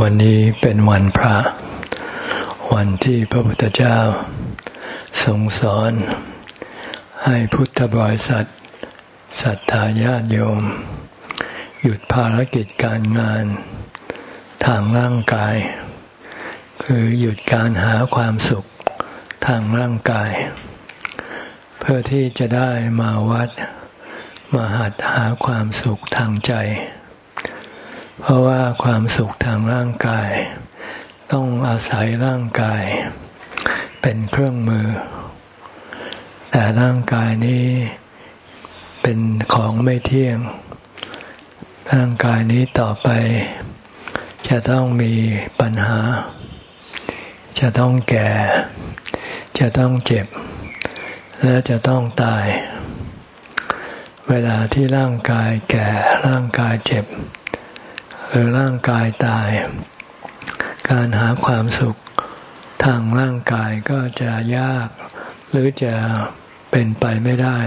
วันนี้เป็นวันพระ วันที่พระพุทธเจ้าทรงสอน ให้พุทธบริษัทศรัทธาญาติโยม หยุดภารกิจการงาน ทางร่างกาย คือหยุดการหาความสุขทางร่างกาย เพื่อที่จะได้มาวัด มาหัดหาความสุขทางใจ เพราะว่าความสุขทางร่างกาย ต้องอาศัยร่างกาย เป็นเครื่องมือ แต่ร่างกายนี้เป็นของไม่เที่ยง ร่างกายนี้ต่อไป จะต้องมีปัญหา จะต้องแก่ จะต้องเจ็บ และจะต้องตาย เวลาที่ร่างกายแก่ร่างกายเจ็บ หรือร่างกายตาย การหาความสุขทางร่างกายก็จะยาก หรือจะเป็นไปไม่ได้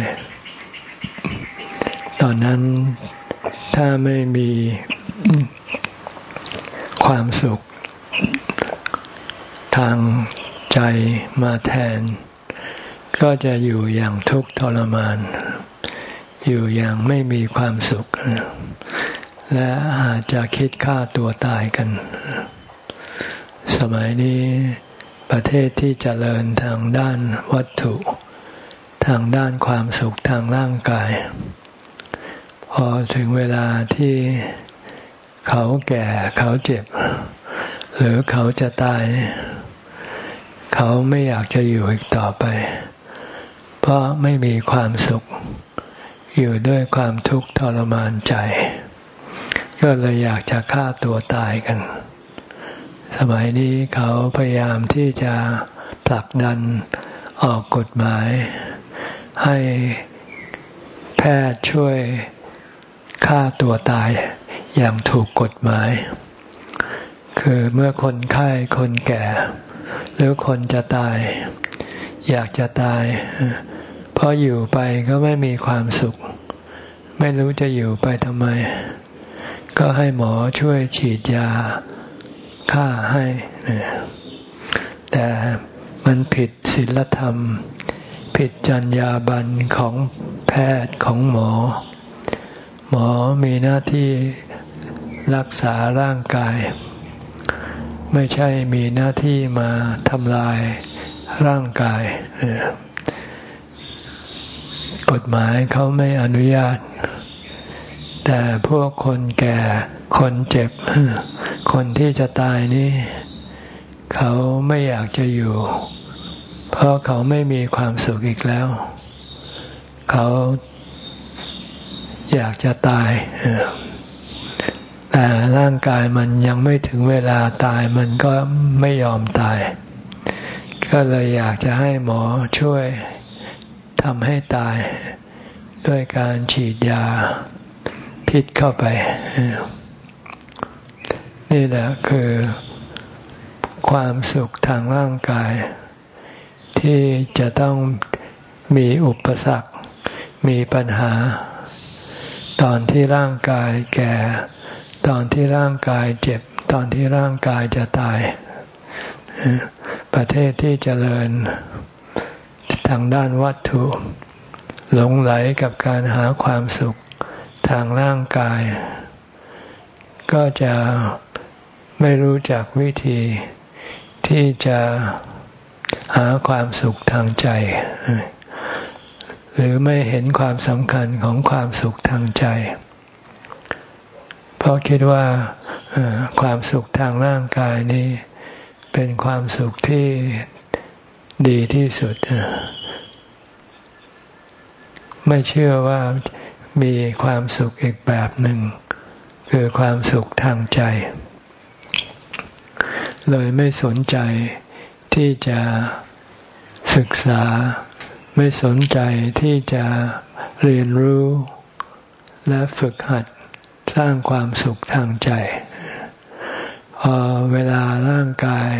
ตอนนั้นถ้าไม่มีความสุข ทางใจมาแทน ก็จะอยู่อย่างทุกข์ทรมาน อยู่อย่างไม่มีความสุข และอาจจะคิดฆ่าตัวตายกัน สมัยนี้ประเทศที่เจริญทางด้านวัตถุ ทางด้านความสุขทางร่างกาย พอถึงเวลาที่เขาแก่เขาเจ็บ หรือเขาจะตาย เขาไม่อยากจะอยู่อีกต่อไป เพราะไม่มีความสุข อยู่ด้วยความทุกข์ทรมานใจ ก็เลยอยากจะฆ่าตัวตายกัน สมัยนี้เขาพยายามที่จะผลักดันออกกฎหมาย ให้แพทย์ช่วยฆ่าตัวตายอย่างถูกกฎหมาย คือเมื่อคนไข้คนแก่ หรือคนจะตาย อยากจะตาย เพราะอยู่ไปก็ไม่มีความสุข ไม่รู้จะอยู่ไปทำไม ก็ให้หมอช่วยฉีดยาฆ่าให้ แต่มันผิดศีลธรรม ผิดจรรยาบรรณของแพทย์ของหมอ หมอมีหน้าที่รักษาร่างกาย ไม่ใช่มีหน้าที่มาทำลายร่างกาย กฎหมายเขาไม่อนุญาต แต่พวกคนแก่คนเจ็บ คนที่จะตายนี่ เขาไม่อยากจะอยู่ เพราะเขาไม่มีความสุขอีกแล้ว เขาอยากจะตายแต่ร่างกายมันยังไม่ถึงเวลาตายมันก็ไม่ยอมตาย ก็เลยอยากจะให้หมอช่วย ทำให้ตายด้วยการฉีดยาพิษเข้าไป นี่แหละคือความสุขทางร่างกาย ที่จะต้องมีอุปสรรค มีปัญหา ตอนที่ร่างกายแก่ ตอนที่ร่างกายเจ็บ ตอนที่ร่างกายจะตาย ประเทศที่เจริญ ทางด้านวัตถุ หลงไหลกับการหาความสุขทางร่างกาย ก็จะไม่รู้จักวิธีที่จะหาความสุขทางใจ หรือไม่เห็นความสำคัญของความสุขทางใจ เพราะคิดว่าความสุขทางร่างกายนี้ เป็นความสุขที่ดีที่สุด ไม่เชื่อว่ามีความสุขอีกแบบหนึ่ง คือความสุขทางใจ เลยไม่สนใจที่จะศึกษา ไม่สนใจที่จะเรียนรู้ และฝึกหัดสร้างความสุขทางใจ พอเวลาร่างกาย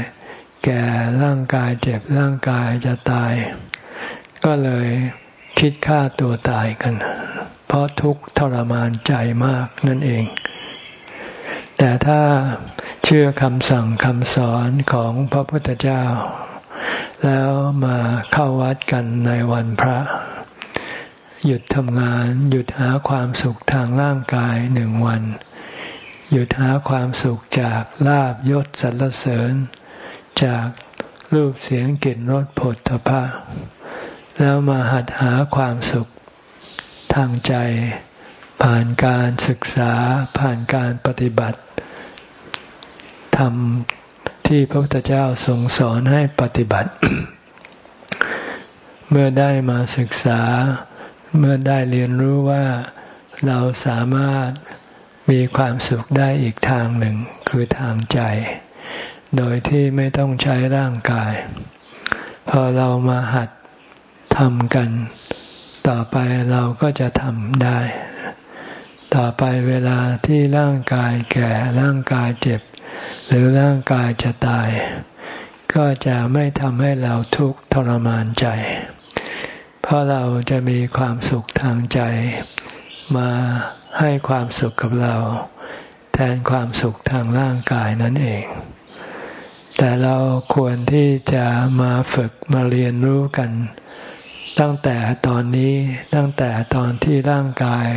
แก่ร่างกายเจ็บร่างกายจะตาย ก็เลย คิดฆ่าตัวตายกัน เพราะทุกข์ทรมานใจมากนั่นเอง แต่ถ้าเชื่อคำสั่งคำสอนของพระพุทธเจ้า แล้วมาเข้าวัดกันในวันพระ หยุดทำงาน หยุดหาความสุขทางร่างกายหนึ่งวัน หยุดหาความสุขจากลาบยศสรรเสริญ จากรูปเสียงกลิ่นรสผลทพะ แล้วมาหัดหาความสุขทางใจ ผ่านการศึกษาผ่านการปฏิบัติธรรมที่พระพุทธเจ้าทรงสอนให้ปฏิบัติ เมื่อได้มาศึกษา เมื่อได้เรียนรู้ว่าเราสามารถมีความสุขได้อีกทางหนึ่งคือทางใจ โดยที่ไม่ต้องใช้ร่างกาย พอเรามาหัด ทำกัน ต่อไปเราก็จะทำได้ ต่อไปเวลาที่ร่างกายแก่ร่างกายเจ็บ หรือร่างกายจะตาย ก็จะไม่ทำให้เราทุกข์ทรมานใจ เพราะเราจะมีความสุขทางใจ มาให้ความสุขกับเรา แทนความสุขทางร่างกายนั่นเองแต่เราควรที่จะมาฝึกมาเรียนรู้กัน ตั้งแต่ตอนนี้ตั้งแต่ตอนที่ร่างกาย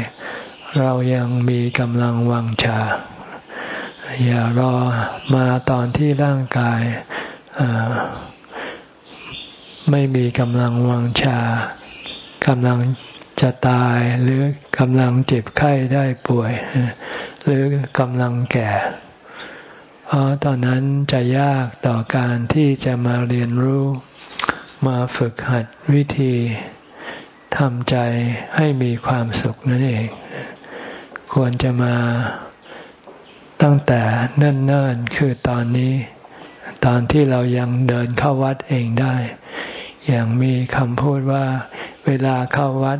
เรายังมีกำลังวังชา อย่ารอมาตอนที่ร่างกายไม่มีกำลังวังชากำลังจะตายหรือกำลังเจ็บไข้ได้ป่วย หรือกำลังแก่เพราะตอนนั้นจะยากต่อการที่จะมาเรียนรู้ มาฝึกหัดวิธีทำใจให้มีความสุขนั่นเอง ควรจะมาตั้งแต่เนิ่นๆคือตอนนี้ ตอนที่เรายังเดินเข้าวัดเองได้ อย่างมีคำพูดว่า เวลาเข้าวัด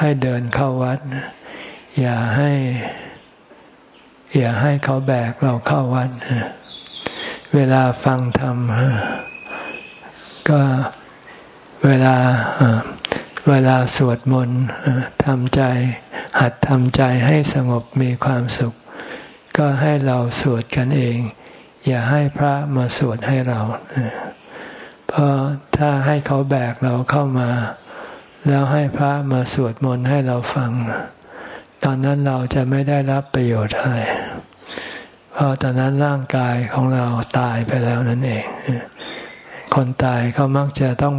ให้เดินเข้าวัด อย่าให้ อย่าให้เขาแบกเราเข้าวัด เวลาฟังธรรมก็ เวลาเวลาสวดมนต์ทำใจ หัดทำใจให้สงบมีความสุข ก็ให้เราสวดกันเอง อย่าให้พระมาสวดให้เรา เพราะถ้าให้เขาแบกเราเข้ามา แล้วให้พระมาสวดมนต์ให้เราฟัง ตอนนั้นเราจะไม่ได้รับประโยชน์อะไรเพราะตอนนั้นร่างกายของเราตายไปแล้วนั่นเอง คนตายเขามักจะต้อง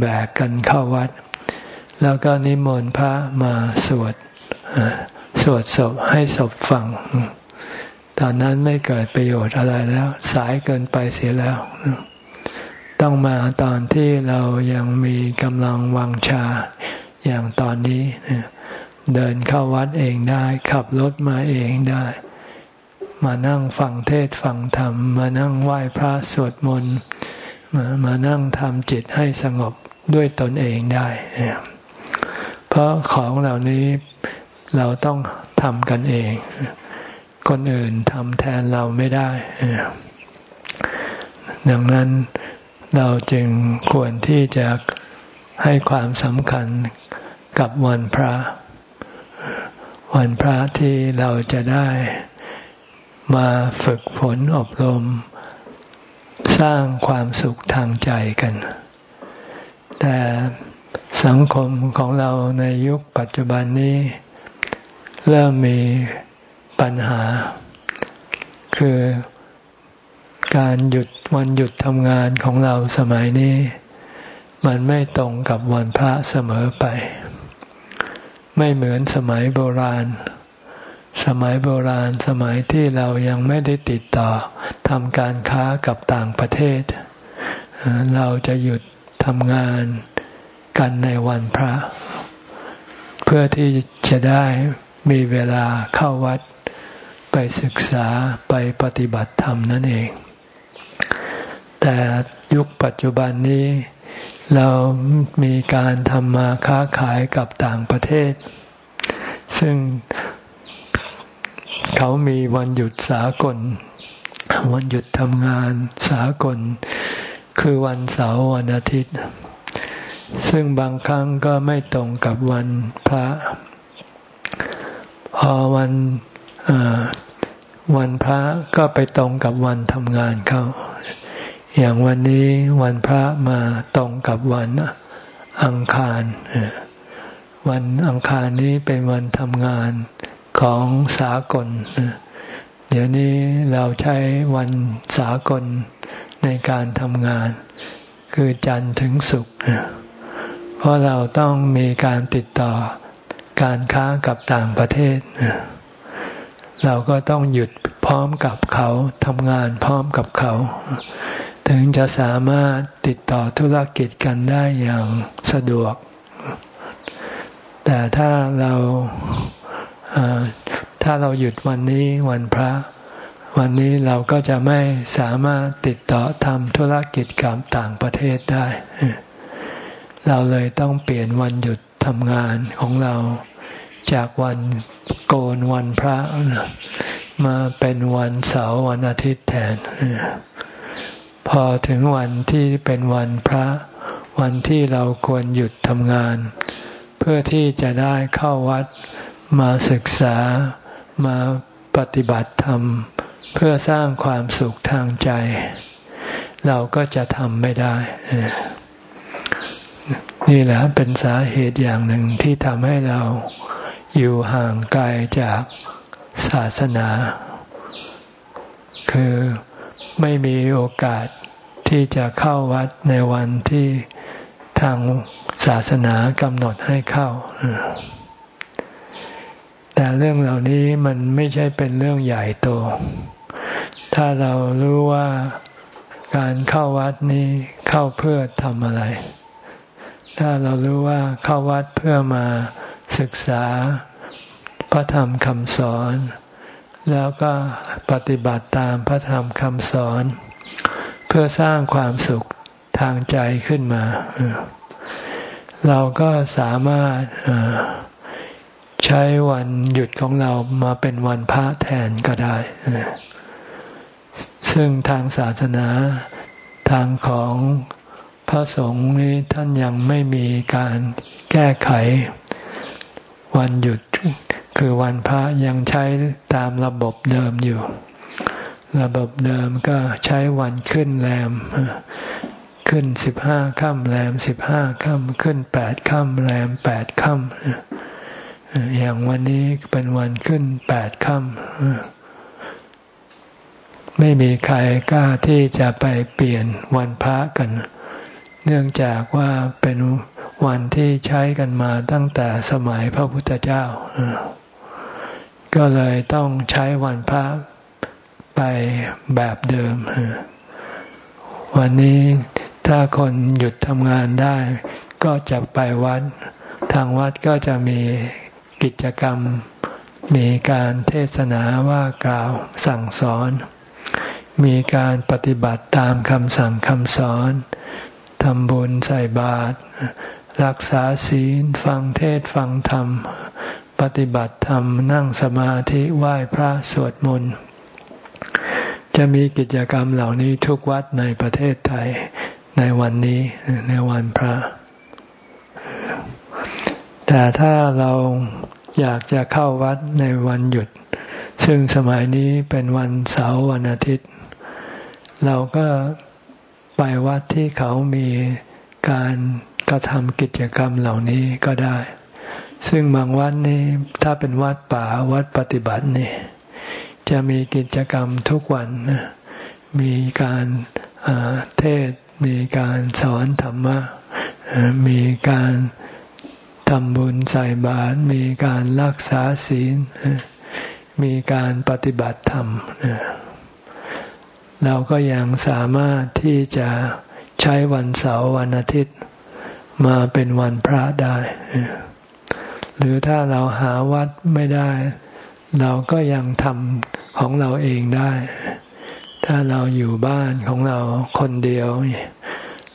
แบกกันเข้าวัด แล้วก็นิมนต์พระมาสวดสวดศพให้ศพฟัง ตอนนั้นไม่เกิดประโยชน์อะไรแล้ว สายเกินไปเสียแล้ว ต้องมาตอนที่เรายังมีกำลังวังชาอย่างตอนนี้ เดินเข้าวัดเองได้ ขับรถมาเองได้ มานั่งฟังเทศฟังธรรม มานั่งไหว้พระสวดมนต์มานั่งทำจิตให้สงบ ด้วยตนเองได้ เพราะของเหล่านี้เราต้องทำกันเอง คนอื่นทำแทนเราไม่ได้ ดังนั้นเราจึงควรที่จะให้ความสำคัญกับวันพระ วันพระที่เราจะได้มาฝึกฝนอบรม สร้างความสุขทางใจกัน แต่สังคมของเราในยุคปัจจุบันนี้ เริ่มมีปัญหา คือการหยุดวันหยุดทำงานของเราสมัยนี้ มันไม่ตรงกับวันพระเสมอไป ไม่เหมือนสมัยโบราณ สมัยโบราณสมัยที่เรายังไม่ได้ติดต่อทำการค้ากับต่างประเทศ เราจะหยุด ทำงานกันในวันพระ เพื่อที่จะได้มีเวลาเข้าวัดไปศึกษาไปปฏิบัติธรรมนั่นเอง แต่ยุคปัจจุบันนี้ เรามีการทำมาค้าขายกับต่างประเทศ ซึ่งเขามีวันหยุดสากล วันหยุดทำงานสากล คือวันเสาร์วันอาทิตย์ ซึ่งบางครั้งก็ไม่ตรงกับวันพระ พอวันวันพระก็ไปตรงกับวันทำงานเขาอย่างวันนี้วันพระมาตรงกับวันอังคาร วันอังคารนี้เป็นวันทำงานของสากล เดี๋ยวนี้เราใช้วันสากล ในการทำงาน คือจันทร์ถึงศุกร์เพราะเราต้องมีการติดต่อการค้ากับต่างประเทศ เราก็ต้องหยุดพร้อมกับเขาทำงานพร้อมกับเขา ถึงจะสามารถติดต่อธุรกิจกันได้อย่างสะดวก แต่ถ้าเราถ้าเราหยุดวันนี้วันพระ วันนี้เราก็จะไม่สามารถติดต่อทำธุรกิจกับต่างประเทศได้ เราเลยต้องเปลี่ยนวันหยุดทำงานของเราจากวันโกนวันพระมาเป็นวันเสาร์วันอาทิตย์แทน พอถึงวันที่เป็นวันพระ วันที่เราควรหยุดทำงาน เพื่อที่จะได้เข้าวัดมาศึกษามาปฏิบัติธรรม เพื่อสร้างความสุขทางใจ เราก็จะทำไม่ได้ นี่แหละเป็นสาเหตุอย่างหนึ่งที่ทำให้เราอยู่ห่างไกลจากศาสนา คือไม่มีโอกาสที่จะเข้าวัดในวันที่ทางศาสนากำหนดให้เข้า แต่เรื่องเหล่านี้มันไม่ใช่เป็นเรื่องใหญ่โต ถ้าเรารู้ว่าการเข้าวัดนี้เข้าเพื่อทำอะไร ถ้าเรารู้ว่าเข้าวัดเพื่อมาศึกษาพระธรรมคำสอน แล้วก็ปฏิบัติตามพระธรรมคำสอน เพื่อสร้างความสุขทางใจขึ้นมา เราก็สามารถใช้วันหยุดของเรามาเป็นวันพระแทนก็ได้ ซึ่งทางศาสนาทางของพระสงฆ์นี้ท่านยังไม่มีการแก้ไข วันหยุดคือวันพระยังใช้ตามระบบเดิมอยู่ ระบบเดิมก็ใช้วันขึ้นแรม ขึ้นสิบห้าค่ำแรมสิบห้าค่ำขึ้นแปดค่ำแรมแปดค่ำอย่างวันนี้เป็นวันขึ้นแปดค่ำ ไม่มีใครกล้าที่จะไปเปลี่ยนวันพระกัน เนื่องจากว่าเป็นวันที่ใช้กันมาตั้งแต่สมัยพระพุทธเจ้า ก็เลยต้องใช้วันพระไปแบบเดิม วันนี้ถ้าคนหยุดทำงานได้ ก็จะไปวัด ทางวัดก็จะมีกิจกรรม มีการเทศนาว่ากล่าวสั่งสอน มีการปฏิบัติตามคำสั่งคำสอนทำบุญใส่บาตรรักษาศีลฟังเทศฟังธรรม ปฏิบัติธรรมนั่งสมาธิไหว้พระสวดมนต์จะมีกิจกรรมเหล่านี้ทุกวัดในประเทศไทยในวันนี้ในวันพระ แต่ถ้าเราอยากจะเข้าวัดในวันหยุด ซึ่งสมัยนี้เป็นวันเสาร์วันอาทิตย์ เราก็ไปวัดที่เขามีการกระทำกิจกรรมเหล่านี้ก็ได้ ซึ่งบางวัดนี่ถ้าเป็นวัดป่าวัดปฏิบัตินี่จะมีกิจกรรมทุกวันมีการเทศมีการสอนธรรมะมีการทำบุญใส่บาตรมีการรักษาศีล มีการปฏิบัติธรรม เราก็ยังสามารถที่จะใช้วันเสาร์วันอาทิตย์มาเป็นวันพระได้ หรือถ้าเราหาวัดไม่ได้ เราก็ยังทำของเราเองได้ ถ้าเราอยู่บ้านของเราคนเดียว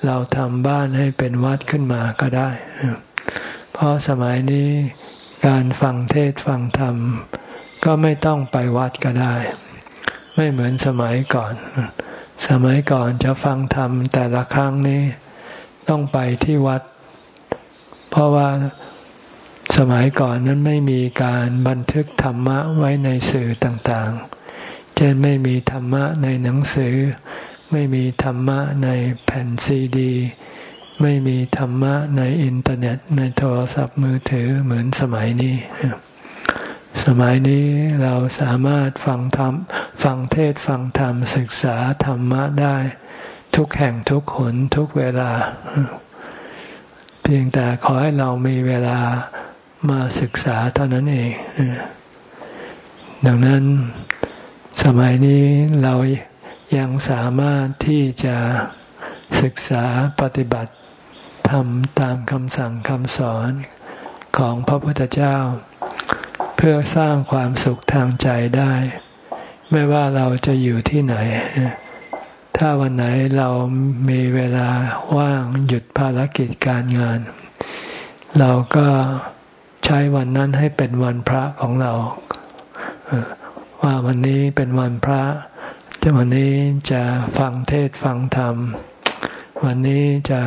เราทำบ้านให้เป็นวัดขึ้นมาก็ได้ เพราะสมัยนี้การฟังเทศฟังธรรม ก็ไม่ต้องไปวัดก็ได้ ไม่เหมือนสมัยก่อน สมัยก่อนจะฟังธรรมแต่ละครั้งนี้ต้องไปที่วัด เพราะว่าสมัยก่อนนั้นไม่มีการบันทึกธรรมะไว้ในสื่อต่างๆ เช่นไม่มีธรรมะในหนังสือ ไม่มีธรรมะในแผ่นซีดี ไม่มีธรรมะในอินเทอร์เน็ต ในโทรศัพท์มือถือเหมือนสมัยนี้ มัยนี้เราสามารถฟังธรรมฟังเทศฟังธรรมศึกษาธรรมะได้ ทุกแห่งทุกหนทุกเวลา เพียงแต่ขอให้เรามีเวลามาศึกษาเท่านั้นเอง ดังนั้นสมัยนี้เรายังสามารถที่จะศึกษาปฏิบัติทำตามคำสั่งคำสอนของพระพุทธเจ้า เพื่อสร้างความสุขทางใจได้ ไม่ว่าเราจะอยู่ที่ไหน ถ้าวันไหนเรามีเวลาว่างหยุดภารกิจการงาน เราก็ใช้วันนั้นให้เป็นวันพระของเรา ว่าวันนี้เป็นวันพระจะวันนี้จะฟังเทศฟังธรรม วันนี้จะ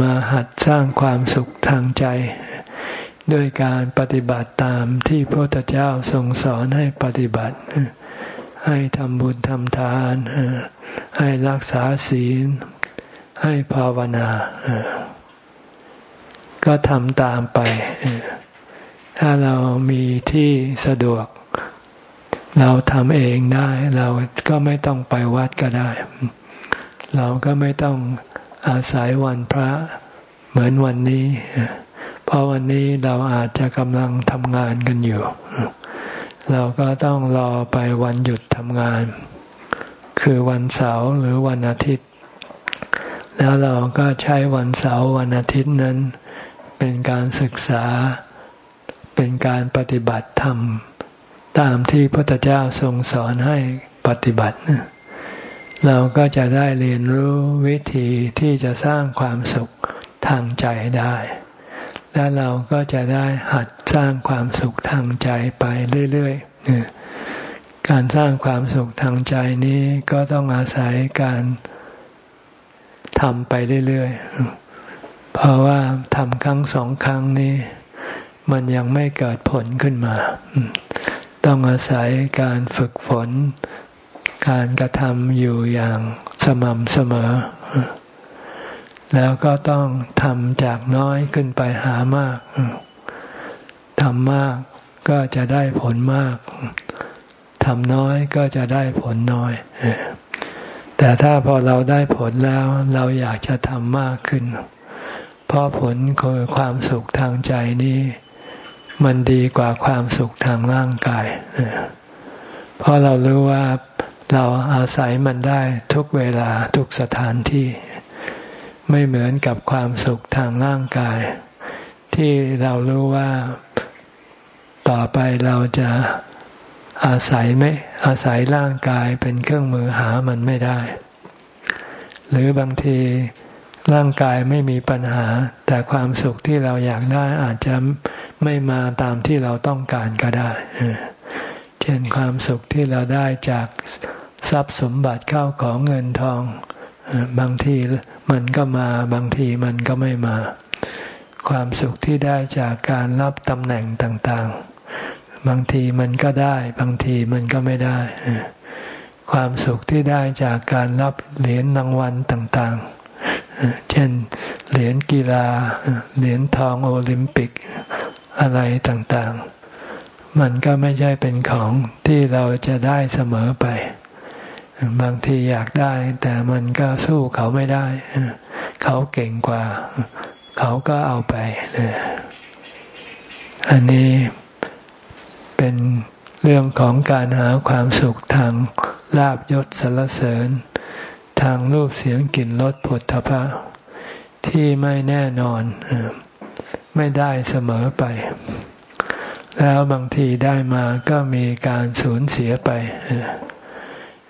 มาหัดสร้างความสุขทางใจ ด้วยการปฏิบัติตามที่พระพุทธเจ้าทรงสอนให้ปฏิบัติ ให้ทำบุญทำทาน ให้รักษาศีล ให้ภาวนา ก็ทำตามไป ถ้าเรามีที่สะดวก เราทำเองได้ เราก็ไม่ต้องไปวัดก็ได้ เราก็ไม่ต้องอาศัยวันพระเหมือนวันนี้ เพราะวันนี้เราอาจจะกำลังทำงานกันอยู่ เราก็ต้องรอไปวันหยุดทำงาน คือวันเสาร์หรือวันอาทิตย์ แล้วเราก็ใช้วันเสาร์วันอาทิตย์นั้น เป็นการศึกษา เป็นการปฏิบัติธรรม ตามที่พระพุทธเจ้าทรงสอนให้ปฏิบัติเราก็จะได้เรียนรู้วิธีที่จะสร้างความสุขทางใจได้ และเราก็จะได้หัดสร้างความสุขทางใจไปเรื่อยๆการสร้างความสุขทางใจนี้ก็ต้องอาศัยการทำไปเรื่อยๆ เพราะว่าทำครั้งสองครั้งนี้ มันยังไม่เกิดผลขึ้นมา ต้องอาศัยการฝึกฝน การกระทำอยู่อย่างสม่ำเสมอ แล้วก็ต้องทำจากน้อยขึ้นไปหามากทำมากก็จะได้ผลมากทำน้อยก็จะได้ผลน้อย แต่ถ้าพอเราได้ผลแล้ว เราอยากจะทำมากขึ้น เพราะผลคือความสุขทางใจนี้มันดีกว่าความสุขทางร่างกาย เพราะเรารู้ว่าเราอาศัยมันได้ทุกเวลาทุกสถานที่ ไม่เหมือนกับความสุขทางร่างกาย ที่เรารู้ว่าต่อไปเราจะอาศัยไม่อาศัยร่างกายเป็นเครื่องมือหามันไม่ได้ หรือบางทีร่างกายไม่มีปัญหา แต่ความสุขที่เราอยากได้อาจจะไม่มาตามที่เราต้องการก็ได้ เช่นความสุขที่เราได้จากทรัพย์สมบัติเข้าของเงินทอง บางที มันก็มาบางทีมันก็ไม่มา ความสุขที่ได้จากการรับตำแหน่งต่างๆ บางทีมันก็ได้ บางทีมันก็ไม่ได้ ความสุขที่ได้จากการรับเหรียญรางวัลต่างๆ เช่น เหรียญกีฬา เหรียญทองโอลิมปิกอะไรต่างๆ มันก็ไม่ใช่เป็นของที่เราจะได้เสมอไป บางทีอยากได้ แต่มันก็สู้เขาไม่ได้ เขาเก่งกว่า เขาก็เอาไป อันนี้เป็นเรื่องของการหาความสุขทางลาบยศสรรเสริญ ทางรูปเสียงกลิ่นรสผลทพะที่ไม่แน่นอน ไม่ได้เสมอไป แล้วบางทีได้มาก็มีการสูญเสียไป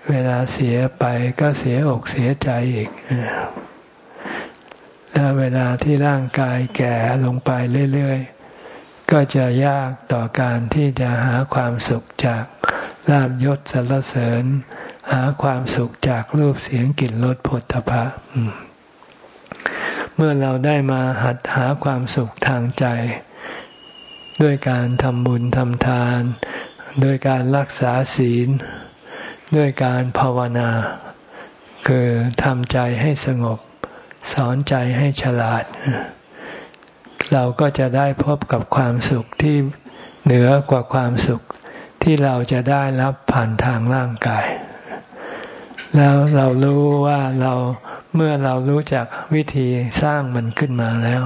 เวลาเสียไปก็เสียอกเสียใจอีกแล้วเวลาที่ร่างกายแก่ลงไปเรื่อยๆ ก็จะยากต่อการที่จะหาความสุขจากลาบยศสรรเสริญ หาความสุขจากรูปเสียงกลิ่นรสผลตภะเมื่อเราได้มาหัดหาความสุขทางใจ ด้วยการทำบุญทำทาน ด้วยการรักษาศีล ด้วยการภาวนา คือทำใจให้สงบ สอนใจให้ฉลาด เราก็จะได้พบกับความสุขที่เหนือกว่าความสุขที่เราจะได้รับผ่านทางร่างกาย แล้วเรารู้ว่าเราเมื่อเรารู้จักวิธีสร้างมันขึ้นมาแล้ว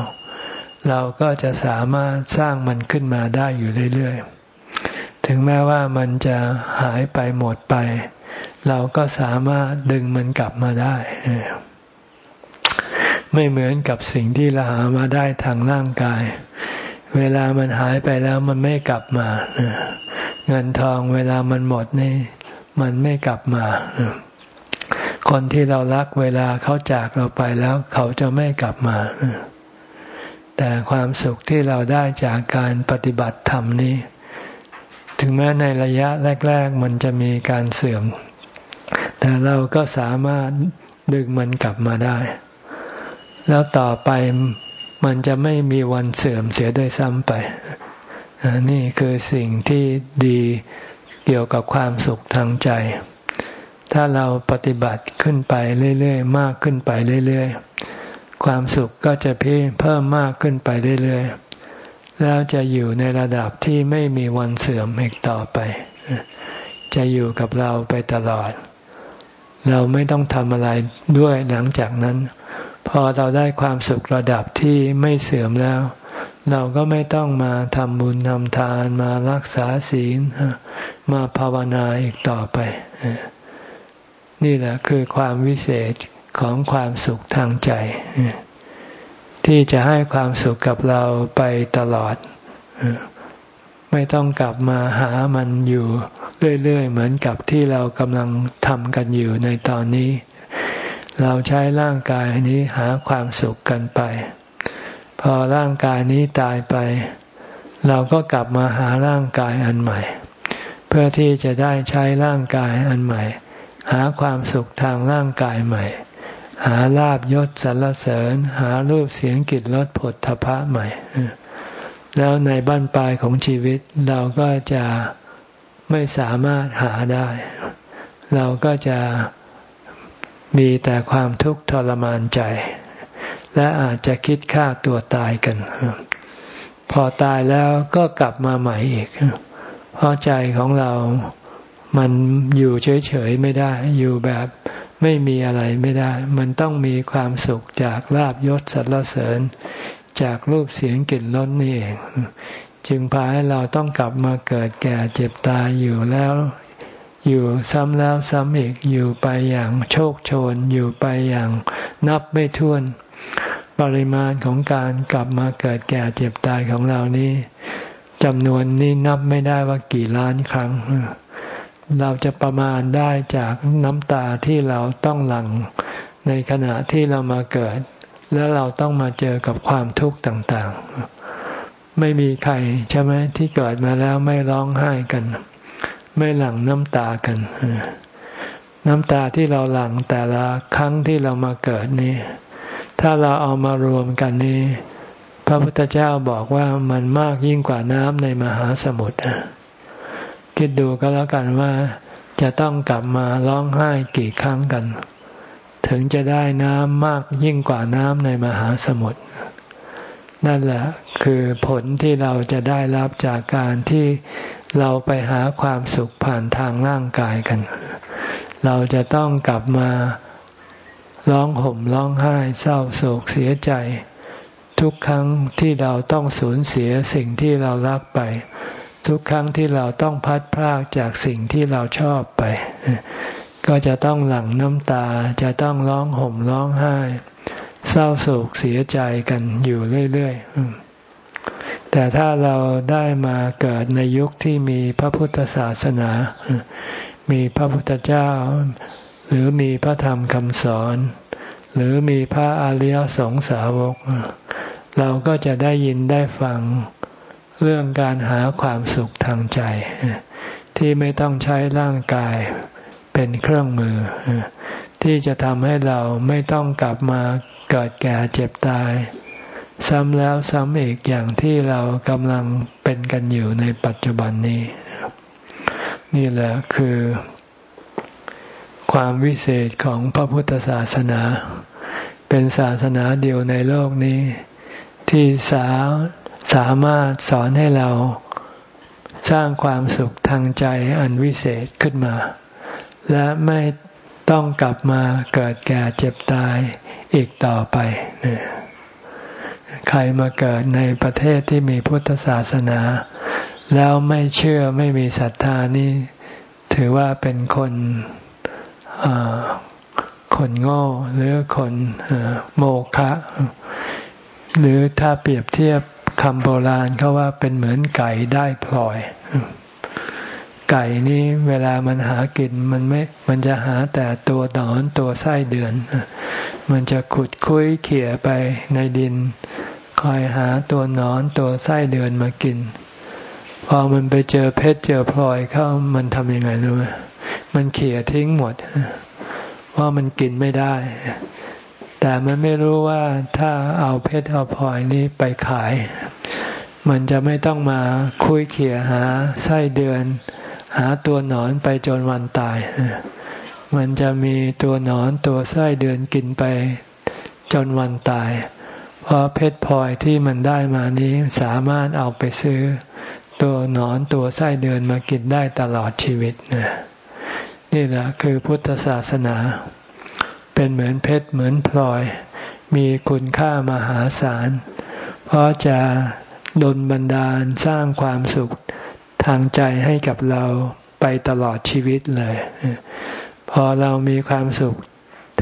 เราก็จะสามารถสร้างมันขึ้นมาได้อยู่เรื่อยๆ ถึงแม้ว่ามันจะหายไปหมดไป เราก็สามารถดึงมันกลับมาได้ ไม่เหมือนกับสิ่งที่เราหามาได้ทางร่างกาย เวลามันหายไปแล้วมันไม่กลับมาเงินทองเวลามันหมดนี่มันไม่กลับมาคนที่เรารักเวลาเขาจากเราไปแล้ว เขาจะไม่กลับมาแต่ความสุขที่เราได้จากการปฏิบัติธรรมนี้ ถึงแม้ในระยะแรก ๆ มันจะมีการเสื่อม แต่เราก็สามารถดึงมันกลับมาได้ แล้วต่อไปมันจะไม่มีวันเสื่อมเสียด้วยซ้ำไป นี่คือสิ่งที่ดีเกี่ยวกับความสุขทางใจ ถ้าเราปฏิบัติขึ้นไปเรื่อยๆ มากขึ้นไปเรื่อยๆ ความสุขก็จะเพิ่มมากขึ้นไปเรื่อยๆ แล้วจะอยู่ในระดับที่ไม่มีวันเสื่อมอีกต่อไป จะอยู่กับเราไปตลอด เราไม่ต้องทำอะไรด้วยหลังจากนั้น พอเราได้ความสุขระดับที่ไม่เสื่อมแล้ว เราก็ไม่ต้องมาทำบุญทำทานมารักษาศีล มาภาวนาอีกต่อไป นี่แหละคือความวิเศษของความสุขทางใจ ที่จะให้ความสุขกับเราไปตลอด ไม่ต้องกลับมาหามันอยู่เรื่อยๆ เหมือนกับที่เรากำลังทำกันอยู่ในตอนนี้ เราใช้ร่างกายนี้หาความสุขกันไป พอร่างกายนี้ตายไป เราก็กลับมาหาร่างกายอันใหม่ เพื่อที่จะได้ใช้ร่างกายอันใหม่ หาความสุขทางร่างกายใหม่ หาลาบยศสรรเสริญ หารูปเสียงกลิ่นรสผลทพะใหม่ แล้วในบ้านปลายของชีวิตเราก็จะไม่สามารถหาได้ เราก็จะมีแต่ความทุกข์ทรมานใจ และอาจจะคิดฆ่าตัวตายกัน พอตายแล้วก็กลับมาใหม่อีก เพราะใจของเรา มันอยู่เฉยๆไม่ได้ อยู่แบบไม่มีอะไรไม่ได้ มันต้องมีความสุขจากลาบยศสรรเสริญ จากรูปเสียงกลิ่นรสนี่เอง จึงพาให้เราต้องกลับมาเกิดแก่เจ็บตายอยู่แล้ว อยู่ซ้ำแล้วซ้ำอีกอยู่ไปอย่างโชคโชน อยู่ไปอย่างนับไม่ถ้วน ปริมาณของการกลับมาเกิดแก่เจ็บตายของเรานี่จำนวนนี้นับไม่ได้ว่ากี่ล้านครั้ง เราจะประมาณได้จากน้ำตาที่เราต้องหลั่งในขณะที่เรามาเกิด แล้วเราต้องมาเจอกับความทุกข์ต่างๆ ไม่มีใครใช่ไหมที่เกิดมาแล้วไม่ร้องไห้กัน ไม่หลั่งน้ำตากัน น้ำตาที่เราหลั่งแต่ละครั้งที่เรามาเกิดนี่ถ้าเราเอามารวมกันนี่พระพุทธเจ้าบอกว่ามันมากยิ่งกว่าน้ำในมหาสมุทร คิดดูก็แล้วกันว่าจะต้องกลับมาร้องไห้กี่ครั้งกัน ถึงจะได้น้ำมากยิ่งกว่าน้ำในมหาสมุทรนั่นแหละคือผลที่เราจะได้รับจากการที่เราไปหาความสุขผ่านทางร่างกายกัน เราจะต้องกลับมาร้องห่มร้องไห้เศร้าโศกเสียใจ ทุกครั้งที่เราต้องสูญเสียสิ่งที่เรารักไป ทุกครั้งที่เราต้องพัดพรากจากสิ่งที่เราชอบไป ก็จะต้องหลั่งน้ำตาจะต้องร้องห่มร้องไห้ เศร้าโศกเสียใจกันอยู่เรื่อยๆแต่ถ้าเราได้มาเกิดในยุคที่มีพระพุทธศาสนา มีพระพุทธเจ้า หรือมีพระธรรมคำสอน หรือมีพระอริยสงสาวก เราก็จะได้ยินได้ฟัง เรื่องการหาความสุขทางใจ ที่ไม่ต้องใช้ร่างกายเป็นเครื่องมือ ที่จะทำให้เราไม่ต้องกลับมาเกิดแก่เจ็บตาย ซ้ำแล้วซ้ำอีกอย่างที่เรากำลังเป็นกันอยู่ในปัจจุบันนี้ นี่แหละคือ ความวิเศษของพระพุทธศาสนา เป็นศาสนาเดียวในโลกนี้ ที่สา สามารถสอนให้เราสร้างความสุขทางใจอันวิเศษขึ้นมา และไม่ต้องกลับมาเกิดแก่เจ็บตายอีกต่อไป ใครมาเกิดในประเทศที่มีพุทธศาสนา แล้วไม่เชื่อไม่มีศรัทธานี่ถือว่าเป็นคนคนโง่หรือคนโมฆะหรือถ้าเปรียบเทียบ คำโบราณเขาว่าเป็นเหมือนไก่ได้พลอย ไก่นี้เวลามันหากินมันไม่ มันจะหาแต่ตัวหนอนตัวไส้เดือน มันจะขุดคุ้ยเขี่ยไปในดิน คอยหาตัวหนอนตัวไส้เดือนมากิน พอมันไปเจอเพชรเจอพลอยเข้ามันทำยังไงรู้ไหมมันเขี่ยทิ้งหมด เพราะมันกินไม่ได้ แต่มันไม่รู้ว่าถ้าเอาเพชรเอาพลอยนี้ไปขาย มันจะไม่ต้องมาคุยเขี่ยหาไส้เดือน หาตัวหนอนไปจนวันตาย มันจะมีตัวหนอนตัวไส้เดือนกินไปจนวันตาย เพราะเพชรพลอยที่มันได้มานี้สามารถเอาไปซื้อ ตัวหนอนตัวไส้เดือนมากินได้ตลอดชีวิตนี่แหละคือพุทธศาสนา เป็นเหมือนเพชรเหมือนพลอย มีคุณค่ามหาศาล เพราะจะดลบันดาลสร้างความสุขทางใจให้กับเราไปตลอดชีวิตเลย พอเรามีความสุข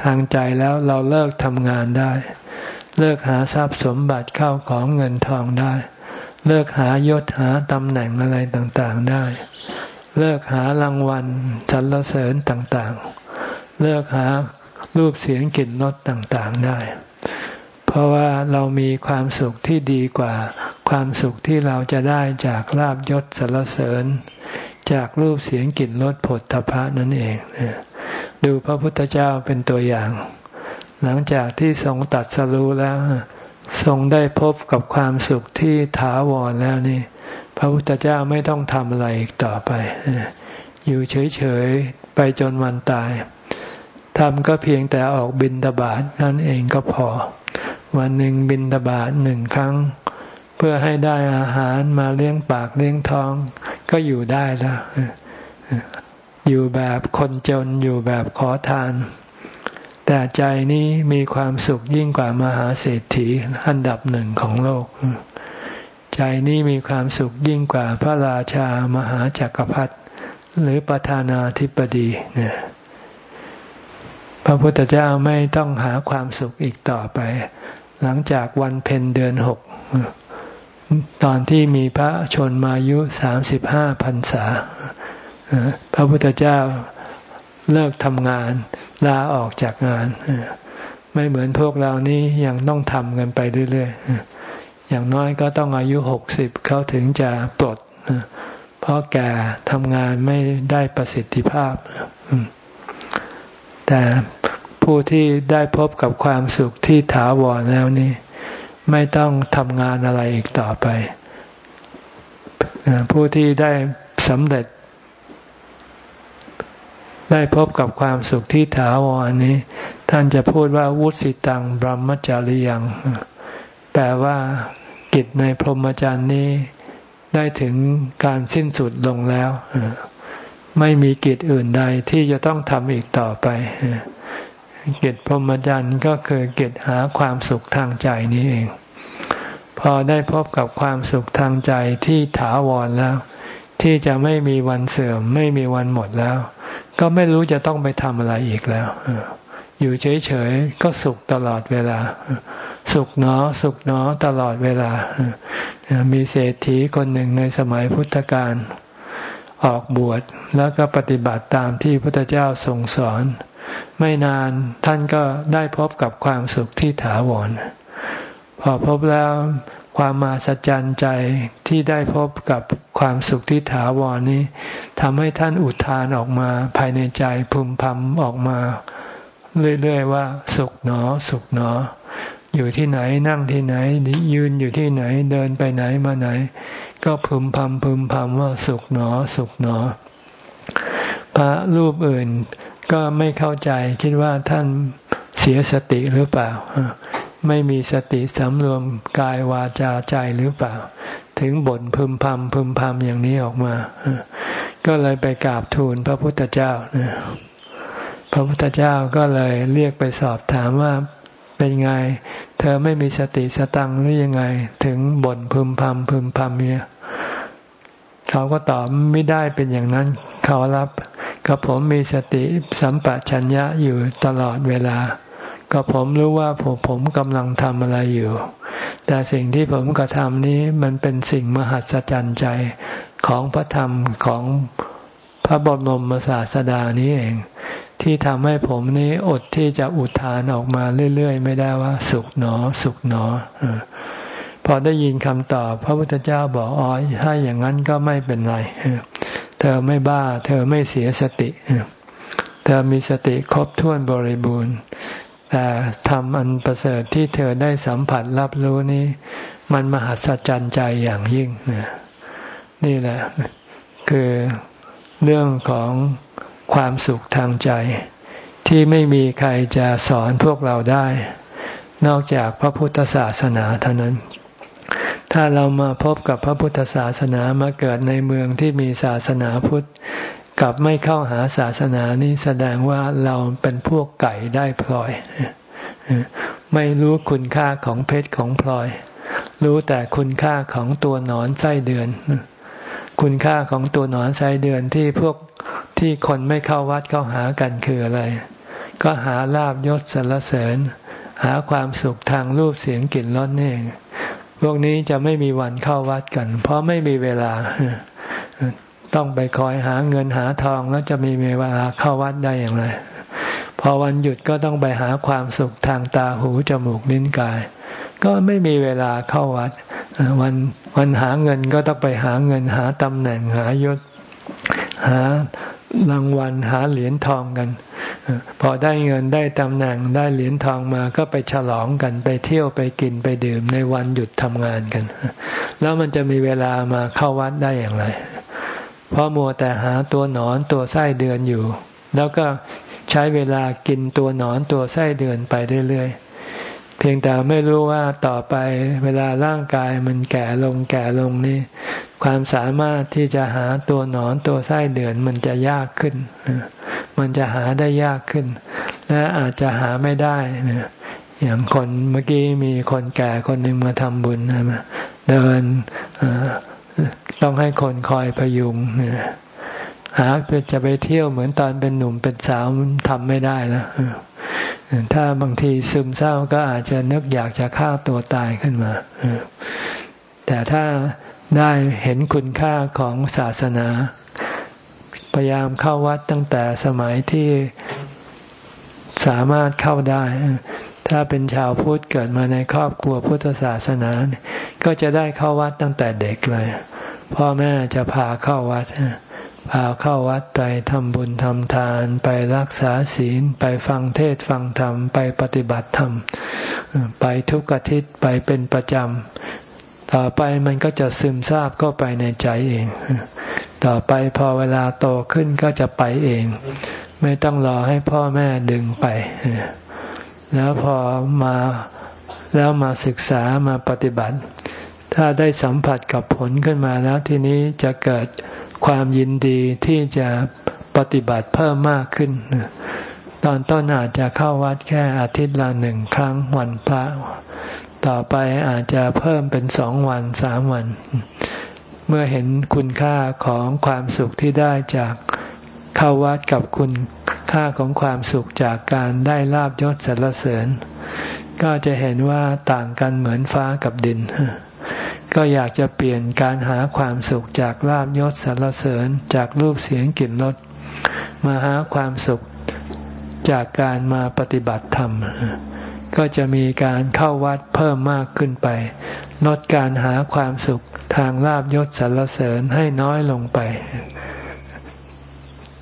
ทางใจแล้วเราเลิกทำงานได้ เลิกหาทรัพย์สมบัติเข้าของเงินทองได้ เลิกหายศหาตำแหน่งอะไรต่างๆได้ เลิกหารางวัลสรรเสริญต่างๆ เลิกหา รูปเสียงกลิ่นรสต่างๆได้ เพราะว่าเรามีความสุขที่ดีกว่า ความสุขที่เราจะได้จากลาบยศสรรเสริญ จากรูปเสียงกลิ่นรสผลทพะนั่นเองดูพระพุทธเจ้าเป็นตัวอย่าง หลังจากที่ทรงตัดสรู้แล้ว ทรงได้พบกับความสุขที่ถาวรแล้วนี่ พระพุทธเจ้าไม่ต้องทำอะไรอีกต่อไปอยู่เฉยๆ ไปจนวันตาย ทำก็เพียงแต่ออกบินตบาทนั่นเองก็พอ วันหนึ่งบินตบาทหนึ่งครั้ง เพื่อให้ได้อาหารมาเลี้ยงปากเลี้ยงท้อง ก็อยู่ได้แล้วอยู่แบบคนจนอยู่แบบขอทาน แต่ใจนี้มีความสุขยิ่งกว่ามหาเศรษฐีอันดับหนึ่งของโลก ใจนี้มีความสุขยิ่งกว่าพระราชามหาจักรพรรดิหรือประธานาธิบดีเนี่ย พระพุทธเจ้าไม่ต้องหาความสุขอีกต่อไป หลังจากวันเพ็ญเดือนหก ตอนที่มีพระชนมายุสามสิบห้าพรรษา พระพุทธเจ้าเลิกทำงาน ลาออกจากงาน ไม่เหมือนพวกเรานี้ยังต้องทำกันไปเรื่อยๆ อย่างน้อยก็ต้องอายุหกสิบเขาถึงจะปลด เพราะแก่ทำงานไม่ได้ประสิทธิภาพ แต่ผู้ที่ได้พบกับความสุขที่ถาวรแล้วนี่ไม่ต้องทำงานอะไรอีกต่อไป ผู้ที่ได้สำเร็จ ได้พบกับความสุขที่ถาวรนี้ ท่านจะพูดว่าวุสิตังบรมจาริยัง แปลว่ากิจในพรหมจรรย์นี้ได้ถึงการสิ้นสุดลงแล้ว ไม่มีกิจอื่นใดที่จะต้องทำอีกต่อไปกิจพรหมจรรย์ก็คือกิจหาความสุขทางใจนี้เอง พอได้พบกับความสุขทางใจที่ถาวรแล้ว ที่จะไม่มีวันเสื่อม ไม่มีวันหมดแล้ว ก็ไม่รู้จะต้องไปทำอะไรอีกแล้วอยู่เฉยๆก็สุขตลอดเวลา สุขเนอสุขเนอตลอดเวลา มีเศรษฐีคนหนึ่งในสมัยพุทธกาล ออกบวชแล้วก็ปฏิบัติตามที่พระพุทธเจ้าทรงสอน ไม่นานท่านก็ได้พบกับความสุขที่ถาวร พอพบแล้วความมาสัจจันใจที่ได้พบกับความสุขที่ถาวรนี้ทำให้ท่านอุทานออกมาภายในใจพึมพำออกมา เรื่อยๆว่า สุขหนอ สุขหนอ อยู่ที่ไหนนั่งที่ไหน ยืนอยู่ที่ไหนเดินไปไหนมาไหน ก็พึมพำพึมพำว่าสุขหนอ สุขหนอ พระรูปอื่นก็ไม่เข้าใจคิดว่าท่านเสียสติหรือเปล่า ไม่มีสติสำรวมกายวาจาใจหรือเปล่า ถึงบ่นพึมพำพึมพำอย่างนี้ออกมา ก็เลยไปกราบทูลพระพุทธเจ้า พระพุทธเจ้าก็เลยเรียกไปสอบถามว่า เป็นไง เธอไม่มีสติสตังหรือยังไง ถึงบ่นพึมพำพึมพำเนี่ยเขาก็ตอบไม่ได้เป็นอย่างนั้น เขารับก็ผมมีสติสัมปชัญญะอยู่ตลอดเวลาก็ผมรู้ว่าผมผมกำลังทำอะไรอยู่ แต่สิ่งที่ผมกระทำนี้มันเป็นสิ่งมหัศจรรย์ใจของพระธรรมของพระบรมศาสดานี้เอง ที่ทำให้ผมนี้อดที่จะอุทานออกมาเรื่อยๆ ไม่ได้ว่า สุขหนอ สุขหนอพอได้ยินคำตอบ พระพุทธเจ้าบอกอ๋อถ้าอย่างนั้นก็ไม่เป็นไรเธอไม่บ้า เธอไม่เสียสติเธอมีสติครบถ้วนบริบูรณ์แต่ทำอันประเสริฐที่เธอได้สัมผัสรับรู้นี้ มันมหัศจรรย์ใจอย่างยิ่งนี่แหละ คือเรื่องของ ความสุขทางใจ ที่ไม่มีใครจะสอนพวกเราได้ นอกจากพระพุทธศาสนาเท่านั้น ถ้าเรามาพบกับพระพุทธศาสนามาเกิดในเมืองที่มีศาสนาพุทธกลับไม่เข้าหาศาสนานี้แสดงว่าเราเป็นพวกไก่ได้พลอย ไม่รู้คุณค่าของเพชรของพลอย รู้แต่คุณค่าของตัวหนอนไส้เดือน คุณค่าของตัวหนอนไส้เดือนที่พวกที่คนไม่เข้าวัดเข้าหากันคืออะไร ก็หาลาบยศสรรเสริญ หาความสุขทางรูปเสียงกลิ่นรสนี่พวกนี้จะไม่มีวันเข้าวัดกัน เพราะไม่มีเวลา ต้องไปคอยหาเงินหาทองแล้วจะมีเวลาเข้าวัดได้อย่างไร พอวันหยุดก็ต้องไปหาความสุขทางตาหูจมูกลิ้นกาย ก็ไม่มีเวลาเข้าวัด วันวันหาเงินก็ต้องไปหาเงินหาตำแหน่งหายศ หารางวัลหาเหรียญทองกัน พอได้เงินได้ตำแหน่งได้เหรียญทองมาก็ไปฉลองกันไปเที่ยวไปกินไปดื่มในวันหยุดทำงานกัน แล้วมันจะมีเวลามาเข้าวัดได้อย่างไร เพราะมัวแต่หาตัวหนอนตัวไส้เดือนอยู่ แล้วก็ใช้เวลากินตัวหนอนตัวไส้เดือนไปเรื่อยๆ เพียงแต่ไม่รู้ว่าต่อไปเวลาร่างกายมันแก่ลงแก่ลงนี่ ความสามารถที่จะหาตัวหนอนตัวไส้เดือนมันจะยากขึ้น มันจะหาได้ยากขึ้น และอาจจะหาไม่ได้อย่างคนเมื่อกี้มีคนแก่คนหนึ่งมาทำบุญนะเดินต้องให้คนคอยพยุงหาจะไปเที่ยวเหมือนตอนเป็นหนุ่มเป็นสาวทำไม่ได้แล้ว ถ้าบางทีซึมเศร้าก็อาจจะนึกอยากจะฆ่าตัวตายขึ้นมา แต่ถ้าได้เห็นคุณค่าของศาสนา พยายามเข้าวัดตั้งแต่สมัยที่สามารถเข้าได้ ถ้าเป็นชาวพุทธเกิดมาในครอบครัวพุทธศาสนา ก็จะได้เข้าวัดตั้งแต่เด็กเลย พ่อแม่จะพาเข้าวัด พาเข้าวัดไปทำบุญทำทานไปรักษาศีลไปฟังเทศฟังธรรมไปปฏิบัติธรรม ไปทุกอาทิตย์ไปเป็นประจำ ต่อไปมันก็จะซึมซาบเข้าไปในใจเอง ต่อไปพอเวลาโตขึ้นก็จะไปเอง ไม่ต้องรอให้พ่อแม่ดึงไป แล้วพอมาแล้วมาศึกษามาปฏิบัติ ถ้าได้สัมผัสกับผลขึ้นมาแล้วทีนี้จะเกิด ความยินดีที่จะปฏิบัติเพิ่มมากขึ้น ตอนต้นอาจจะเข้าวัดแค่อาทิตย์ละหนึ่งครั้งวันพระ ต่อไปอาจจะเพิ่มเป็นสองวันสามวัน เมื่อเห็นคุณค่าของความสุขที่ได้จากเข้าวัดกับคุณค่าของความสุขจากการได้ลาบยศสรรเสริญ ก็จะเห็นว่าต่างกันเหมือนฟ้ากับดิน ก็อยากจะเปลี่ยนการหาความสุขจากลาบยศสรรเสริญจากรูปเสียงกลิ่นรสมาหาความสุขจากการมาปฏิบัติธรรม ก็จะมีการเข้าวัดเพิ่มมากขึ้นไป ลดการหาความสุขทางลาบยศสรรเสริญให้น้อยลงไป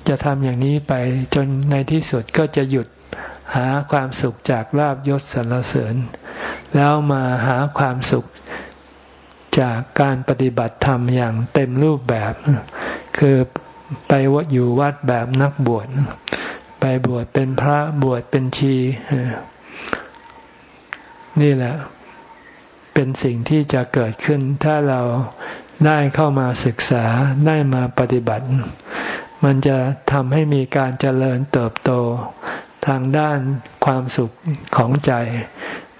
จะทำอย่างนี้ไปจนในที่สุดก็จะหยุดหาความสุขจากลาบยศสรรเสริญ แล้วมาหาความสุข จากการปฏิบัติธรรมอย่างเต็มรูปแบบ คือไปวัดอยู่วัดแบบนักบวช ไปบวชเป็นพระบวชเป็นชี นี่แหละ เป็นสิ่งที่จะเกิดขึ้น ถ้าเราได้เข้ามาศึกษาได้มาปฏิบัติ มันจะทำให้มีการเจริญเติบโตทางด้านความสุขของใจ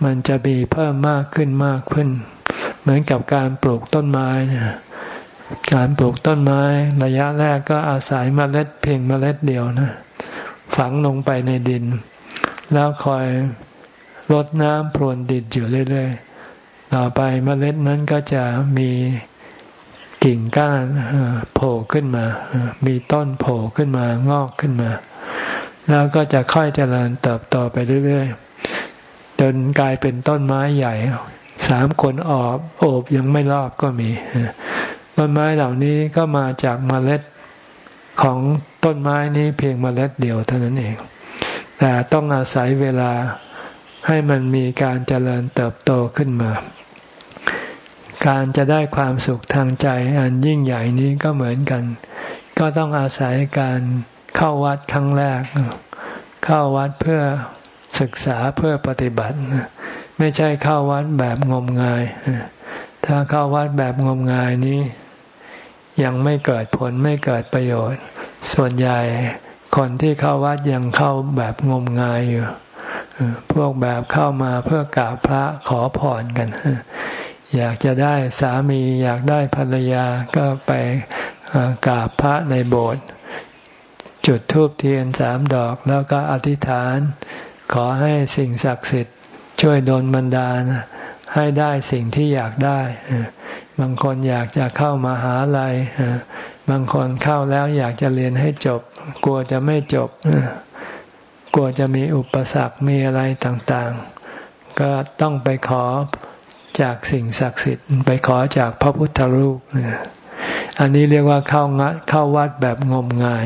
มันจะมีเพิ่มมากขึ้นมากขึ้น เหมือนกับการปลูกต้นไม้เนี่ยการปลูกต้นไม้ระยะแรกก็อาศัยมเมล็ดเพียงเมล็ดเดียวนะ ฝังลงไปในดิน แล้วคอยรดน้ำพรวนดินอยู่เรื่อยๆ ต่อไปเมล็ดนั้นก็จะมีกิ่งก้านโผล่ขึ้นมา มีต้นโผล่ขึ้นมางอกขึ้นมา แล้วก็จะค่อยเจริญเติบโตไปเรื่อยๆ จนกลายเป็นต้นไม้ใหญ่ สามคนออบโอบยังไม่รอบก็มีต้นไม้เหล่านี้ก็มาจากเมล็ดของต้นไม้นี้เพียงเมล็ดเดียวเท่านั้นเอง แต่ต้องอาศัยเวลาให้มันมีการเจริญเติบโตขึ้นมา การจะได้ความสุขทางใจอันยิ่งใหญ่นี้ก็เหมือนกัน ก็ต้องอาศัยการเข้าวัดครั้งแรก เข้าวัดเพื่อศึกษาเพื่อปฏิบัติ ไม่ใช่เข้าวัดแบบงมงาย ถ้าเข้าวัดแบบงมงายนี้ ยังไม่เกิดผลไม่เกิดประโยชน์ ส่วนใหญ่คนที่เข้าวัดยังเข้าแบบงมงายอยู่พวกแบบเข้ามาเพื่อกราบพระขอพรกัน อยากจะได้สามีอยากได้ภรรยาก็ไปกราบพระในโบสถ์จุดธูปเทียนสามดอกแล้วก็อธิษฐาน ขอให้สิ่งศักดิ์สิทธิ์ ช่วยดลบันดาลให้ได้สิ่งที่อยากได้ บางคนอยากจะเข้ามาหาลัยบางคนเข้าแล้วอยากจะเรียนให้จบ กลัวจะไม่จบ กลัวจะมีอุปสรรคมีอะไรต่างๆ ก็ต้องไปขอจากสิ่งศักดิ์สิทธิ์ ไปขอจากพระพุทธรูปอันนี้เรียกว่าเข้างเข้าวัดแบบงมงาย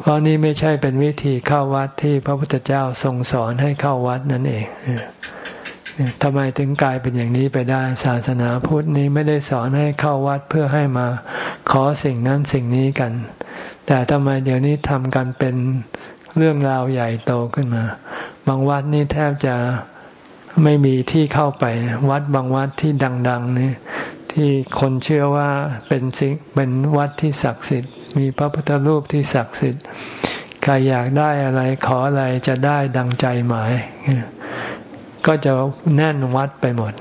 เพราะนี่ไม่ใช่เป็นวิธีเข้าวัดที่พระพุทธเจ้าทรงสอนให้เข้าวัดนั่นเองทำไมถึงกลายเป็นอย่างนี้ไปได้ ศาสนาพุทธนี้ไม่ได้สอนให้เข้าวัดเพื่อให้มาขอสิ่งนั้นสิ่งนี้กัน แต่ทำไมเดี๋ยวนี้ทำกันเป็นเรื่องราวใหญ่โตขึ้นมา บางวัดนี่แทบจะไม่มีที่เข้าไป วัดบางวัดที่ดัง ๆ นี่ ที่คนเชื่อว่าเป็นสิ่งเป็นวัดที่ศักดิ์สิทธิ์ มีพระพุทธรูปที่ศักดิ์สิทธิ์ใครอยากได้อะไรขออะไรจะได้ดังใจหมาย ก็จะแน่นวัดไปหมด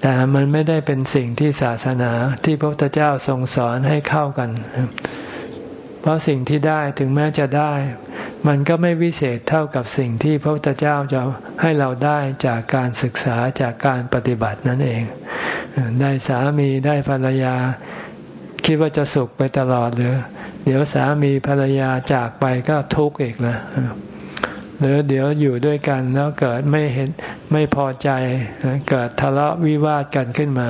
แต่มันไม่ได้เป็นสิ่งที่ศาสนาที่พระพุทธเจ้าทรงสอนให้เข้ากัน เพราะสิ่งที่ได้ถึงแม้จะได้ มันก็ไม่วิเศษเท่ากับสิ่งที่พระพุทธเจ้าจะให้เราได้จากการศึกษาจากการปฏิบัตินั่นเอง ได้สามีได้ภรรยา คิดว่าจะสุขไปตลอดหรือ เดี๋ยวสามีภรรยาจากไปก็ทุกข์อีกนะหรือเดี๋ยวอยู่ด้วยกันแล้วเกิดไม่เห็นไม่พอใจ เกิดทะเลาะวิวาทกันขึ้นมา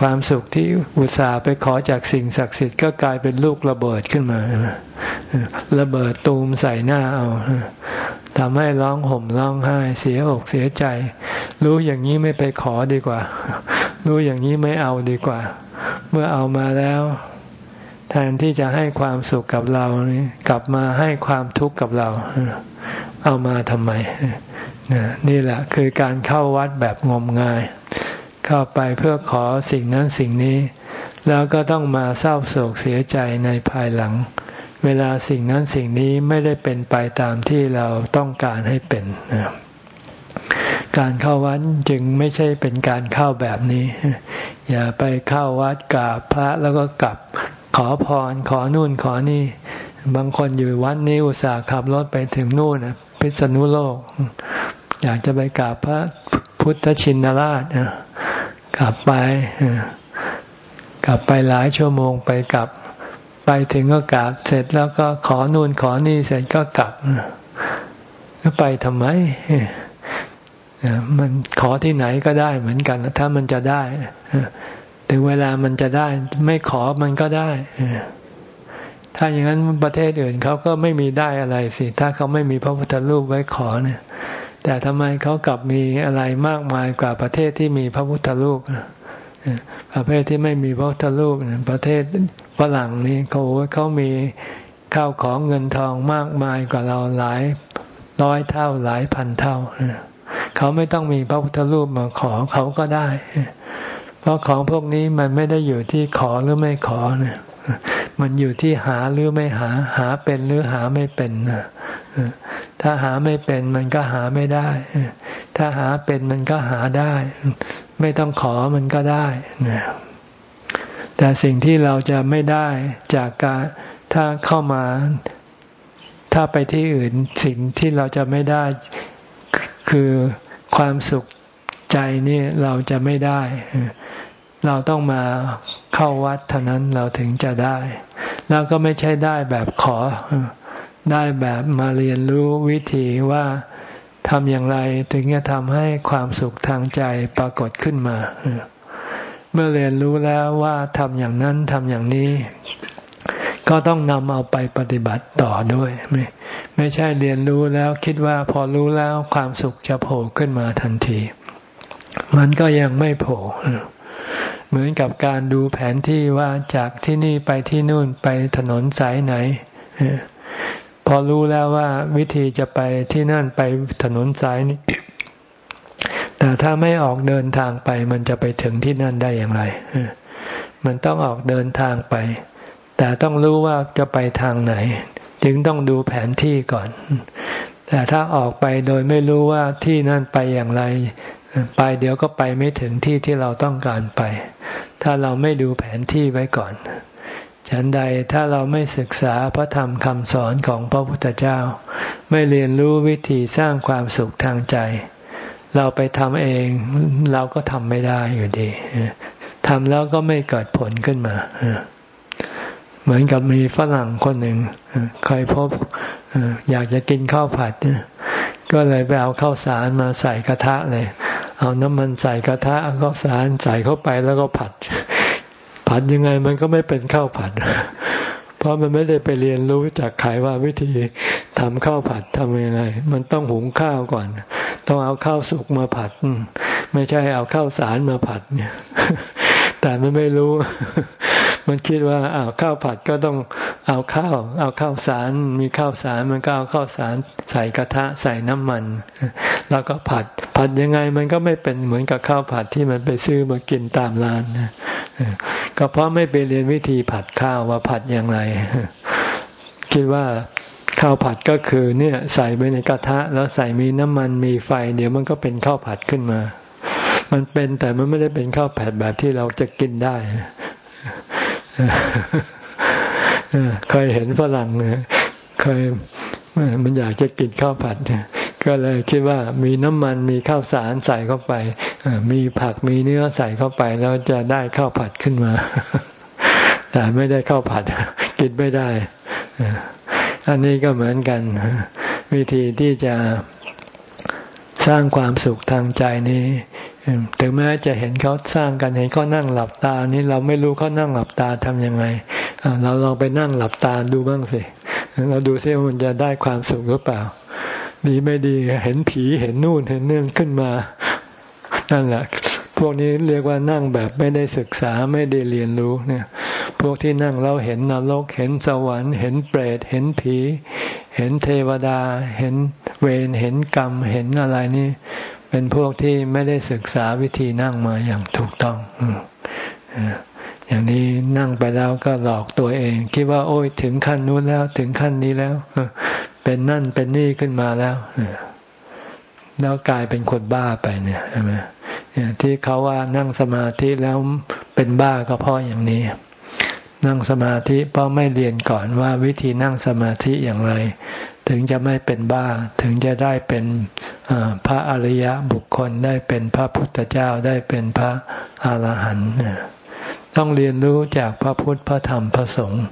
ความสุขที่อุตส่าห์ไปขอจากสิ่งศักดิ์สิทธิ์ก็กลายเป็นลูกระเบิดขึ้นมา ระเบิดตูมใส่หน้าเอาทำให้ร้องห่มร้องไห้ เสียอกเสียใจ รู้อย่างนี้ไม่ไปขอดีกว่า รู้อย่างนี้ไม่เอาดีกว่า เมื่อเอามาแล้ว แทนที่จะให้ความสุขกับเรานี่กลับมาให้ความทุกข์กับเรา เอามาทำไมนี่แหละคือการเข้าวัดแบบงมงาย เข้าไปเพื่อขอสิ่งนั้นสิ่งนี้ แล้วก็ต้องมาเศร้าโศกเสียใจในภายหลัง เวลาสิ่งนั้นสิ่งนี้ไม่ได้เป็นไปตามที่เราต้องการให้เป็นการเข้าวัดจึงไม่ใช่เป็นการเข้าแบบนี้ อย่าไปเข้าวัดกราบพระแล้วก็กลับขอพรขอนู่นขอนี่ บางคนอยู่วัดนี้อุตส่าห์ขับรถไปถึงนู่นพิษณุโลก อยากจะไปกราบพระพุทธชินราช กลับไปกลับไปหลายชั่วโมงไปกลับ ไปถึงก็กราบเสร็จแล้วก็ขอนู่นขอนี่เสร็จก็กลับก็ไปทำไมมันขอที่ไหนก็ได้เหมือนกัน ถ้ามันจะได้ถึงเวลามันจะได้ ไม่ขอมันก็ได้ถ้าอย่างนั้นประเทศอื่นเขาก็ไม่มีได้อะไรสิ ถ้าเขาไม่มีพระพุทธรูปไว้ขอเนี่ย แต่ทำไมเขากลับมีอะไรมากมายกว่าประเทศที่มีพระพุทธรูปประเทศที่ไม่มีพระพุทธรูปประเทศฝรั่งนี่เขาเขามีข้าวของเงินทองมากมายกว่าเราหลายร้อยเท่าหลายพันเท่าเขาไม่ต้องมีพระพุทธรูปมาขอเขาก็ได้ เพราะของพวกนี้มันไม่ได้อยู่ที่ขอหรือไม่ขอเนี่ยมันอยู่ที่หาหรือไม่หาหาเป็นหรือหาไม่เป็น ถ้าหาไม่เป็นมันก็หาไม่ได้ ถ้าหาเป็นมันก็หาได้ ไม่ต้องขอมันก็ได้แต่สิ่งที่เราจะไม่ได้จากการถ้าเข้ามา ถ้าไปที่อื่นสิ่งที่เราจะไม่ได้คือความสุขใจนี่เราจะไม่ได้ เราต้องมาเข้าวัดเท่านั้นเราถึงจะได้ แล้วก็ไม่ใช่ได้แบบขอ ได้แบบมาเรียนรู้วิธีว่าทำอย่างไรถึงจะทำให้ความสุขทางใจปรากฏขึ้นมา เมื่อเรียนรู้แล้วว่าทำอย่างนั้นทำอย่างนี้ ก็ต้องนำเอาไปปฏิบัติต่อด้วย ไม่ไม่ใช่เรียนรู้แล้วคิดว่าพอรู้แล้วความสุขจะโผล่ขึ้นมาทันที มันก็ยังไม่โผล่เหมือนกับการดูแผนที่ว่าจากที่นี่ไปที่นู่นไปถนนสายไหน พอรู้แล้วว่าวิธีจะไปที่นั่นไปถนนสายนี้ แต่ถ้าไม่ออกเดินทางไป มันจะไปถึงที่นั่นได้อย่างไร มันต้องออกเดินทางไป แต่ต้องรู้ว่าจะไปทางไหน จึงต้องดูแผนที่ก่อน แต่ถ้าออกไปโดยไม่รู้ว่าที่นั่นไปอย่างไร ไปเดี๋ยวก็ไปไม่ถึงที่ที่เราต้องการไป ถ้าเราไม่ดูแผนที่ไว้ก่อน ฉันใดถ้าเราไม่ศึกษาพระธรรมคำสอนของพระพุทธเจ้า ไม่เรียนรู้วิธีสร้างความสุขทางใจ เราไปทำเองเราก็ทำไม่ได้อยู่ดีทำแล้วก็ไม่เกิดผลขึ้นมา เหมือนกับมีฝรั่งคนหนึ่งเคยพบอยากจะกินข้าวผัด ก็เลยไปเอาข้าวสารมาใส่กระทะเลย เอาน้ำมันใส่กระทะเอาข้าวสารใส่เข้าไปแล้วก็ผัด ผัดยังไงมันก็ไม่เป็นข้าวผัด เพราะมันไม่ได้ไปเรียนรู้จากขายว่าวิธีทำข้าวผัดทำยังไง มันต้องหุงข้าวก่อน ต้องเอาข้าวสุกมาผัด ไม่ใช่เอาข้าวสารมาผัดเนี่ย แต่มันไม่รู้ มันคิดว่าเอาข้าวผัดก็ต้องเอาข้าว เอาข้าวสาร มีข้าวสารมันก็เอาข้าวสารใส่กระทะใส่น้ำมัน แล้วก็ผัด ผัดยังไงมันก็ไม่เป็นเหมือนกับข้าวผัดที่มันไปซื้อมากินตามร้าน ก็เพราะไม่ไปเรียนวิธีผัดข้าวว่าผัดอย่างไร คิดว่าข้าวผัดก็คือเนี่ย ใส่ไปในกระทะ แล้วใส่มีน้ำมันมีไฟ เดี๋ยวมันก็เป็นข้าวผัดขึ้นมา มันเป็นแต่มันไม่ได้เป็นข้าวผัดแบบที่เราจะกินได้เคยเห็นฝรั่งเนี่ยเคยมันอยากจะกินข้าวผัดก็เลยคิดว่ามีน้ำมันมีข้าวสารใส่เข้าไป มีผักมีเนื้อใส่เข้าไปแล้วจะได้ข้าวผัดขึ้นมา แต่ไม่ได้ข้าวผัด กินไม่ได้ อันนี้ก็เหมือนกัน วิธีที่จะสร้างความสุขทางใจนี้ถึงแม้จะเห็นเขาสร้างกันเห็นเขานั่งหลับตา นี่เราไม่รู้เขานั่งหลับตาทำยังไงเราลองไปนั่งหลับตาดูบ้างสิเราดูซิว่ามันจะได้ความสุขหรือเปล่า ดีไม่ดีเห็นผีเห็นนู่นเห็นเนี่องขึ้นมา นั่นแหละ พวกนี้เรียกว่านั่งแบบไม่ได้ศึกษาไม่ได้เรียนรู้เนี่ย พวกที่นั่งเราเห็นนรกเห็นสวรรค์เห็นเปรตเห็นผี เห็นเทวดา เห็นเวรเห็นกรรม เห็นอะไรนี่ เป็นพวกที่ไม่ได้ศึกษาวิธีนั่งมาอย่างถูกต้องอย่างนี้นั่งไปแล้วก็หลอกตัวเอง คิดว่า โอ้ยถึงขั้นนู้นแล้ว ถึงขั้นนี้แล้วเป็นนั่นเป็นนี่ขึ้นมาแล้วแล้วกลายเป็นคนบ้าไปเนี่ยใช่ไหม ที่เขาว่านั่งสมาธิแล้วเป็นบ้าก็เพราะอย่างนี้ นั่งสมาธิเพราะไม่เรียนก่อนว่าวิธีนั่งสมาธิอย่างไร ถึงจะไม่เป็นบ้าถึงจะได้เป็นพระอริยบุคคลได้เป็นพระพุทธเจ้าได้เป็นพระอาหารหันต์ต้องเรียนรู้จากพระพุทธพระธรรมพระสงฆ์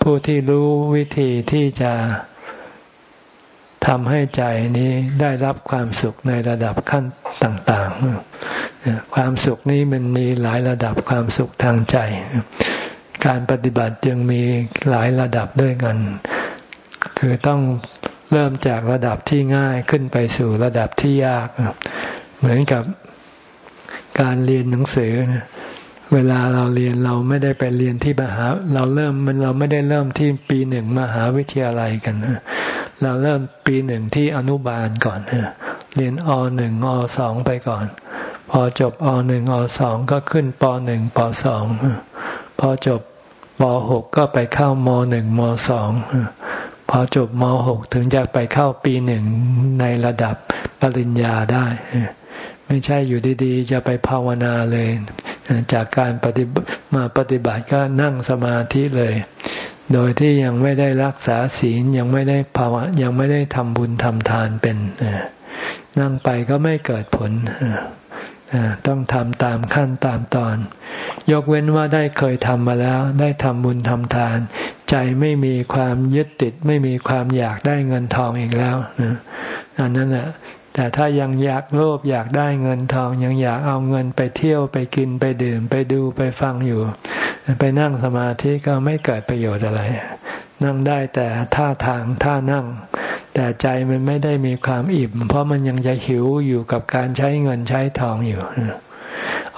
ผู้ที่รู้วิธีที่จะ ทำให้ใจนี้ได้รับความสุขในระดับขั้นต่างๆ ความสุขนี้มันมีหลายระดับความสุขทางใจ การปฏิบัติจึงมีหลายระดับด้วยกัน คือต้องเริ่มจากระดับที่ง่ายขึ้นไปสู่ระดับที่ยาก เหมือนกับการเรียนหนังสือ เวลาเราเรียนเราไม่ได้ไปเรียนที่มหา เราเริ่มมันเราไม่ได้เริ่มที่ปีหนึ่งมหาวิทยาลัยกันเราเริ่มปีหนึ่งที่อนุบาลก่อนเรียนอหนึ่งอสองไปก่อน พอจบอหนึ่งอสองก็ขึ้นปหนึ่งปสองพอจบปหกก็ไปเข้ามหนึ่งมสองพอจบมหกถึงจะไปเข้าปีหนึ่งในระดับปริญญาได้ ไม่ใช่อยู่ดีๆ จะไปภาวนาเลย จากการปฏิมาปฏิบัติก็นั่งสมาธิเลย โดยที่ยังไม่ได้รักษาศีลยังไม่ได้ภาวะยังไม่ได้ทำบุญทำทานเป็นนั่งไปก็ไม่เกิดผลต้องทำตามขั้นตามตอน ยกเว้นว่าได้เคยทำมาแล้ว ได้ทำบุญทำทาน ใจไม่มีความยึดติด ไม่มีความอยากได้เงินทองอีกแล้วอันนั้น แต่ถ้ายังอยากโลภอยากได้เงินทอง ยังอยากเอาเงินไปเที่ยวไปกินไปดื่ม ไปดูไปฟังอยู่ ไปนั่งสมาธิก็ไม่เกิดประโยชน์อะไร นั่งได้แต่ท่าทางท่านั่ง แต่ใจมันไม่ได้มีความอิ่ม เพราะมันยังจะหิวอยู่กับการใช้เงินใช้ทองอยู่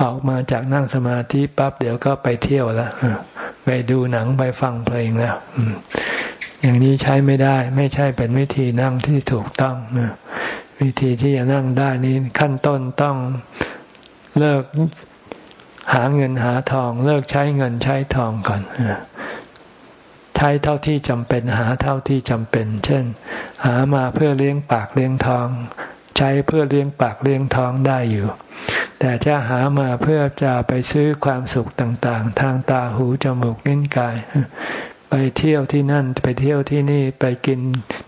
ออกมาจากนั่งสมาธิปั๊บเดี๋ยวก็ไปเที่ยวแล้วไปดูหนังไปฟังเพลงแล้วอย่างนี้ใช้ไม่ได้ ไม่ใช่เป็นวิธีนั่งที่ถูกต้อง วิธีที่จะนั่งได้นี้ขั้นต้นต้องเลิกหาเงินหาทอง เลิกใช้เงินใช้ทองก่อนใช้เท่าที่จำเป็นหาเท่าที่จำเป็น เช่น หามาเพื่อเลี้ยงปากเลี้ยงทอง ใช้เพื่อเลี้ยงปากเลี้ยงท้องได้อยู่ แต่จะหามาเพื่อจะไปซื้อความสุขต่าง ๆ ทางตาหูจมูกนิ้นกาย ไปเที่ยวที่นั่นไปเที่ยวที่นี่ไปกิน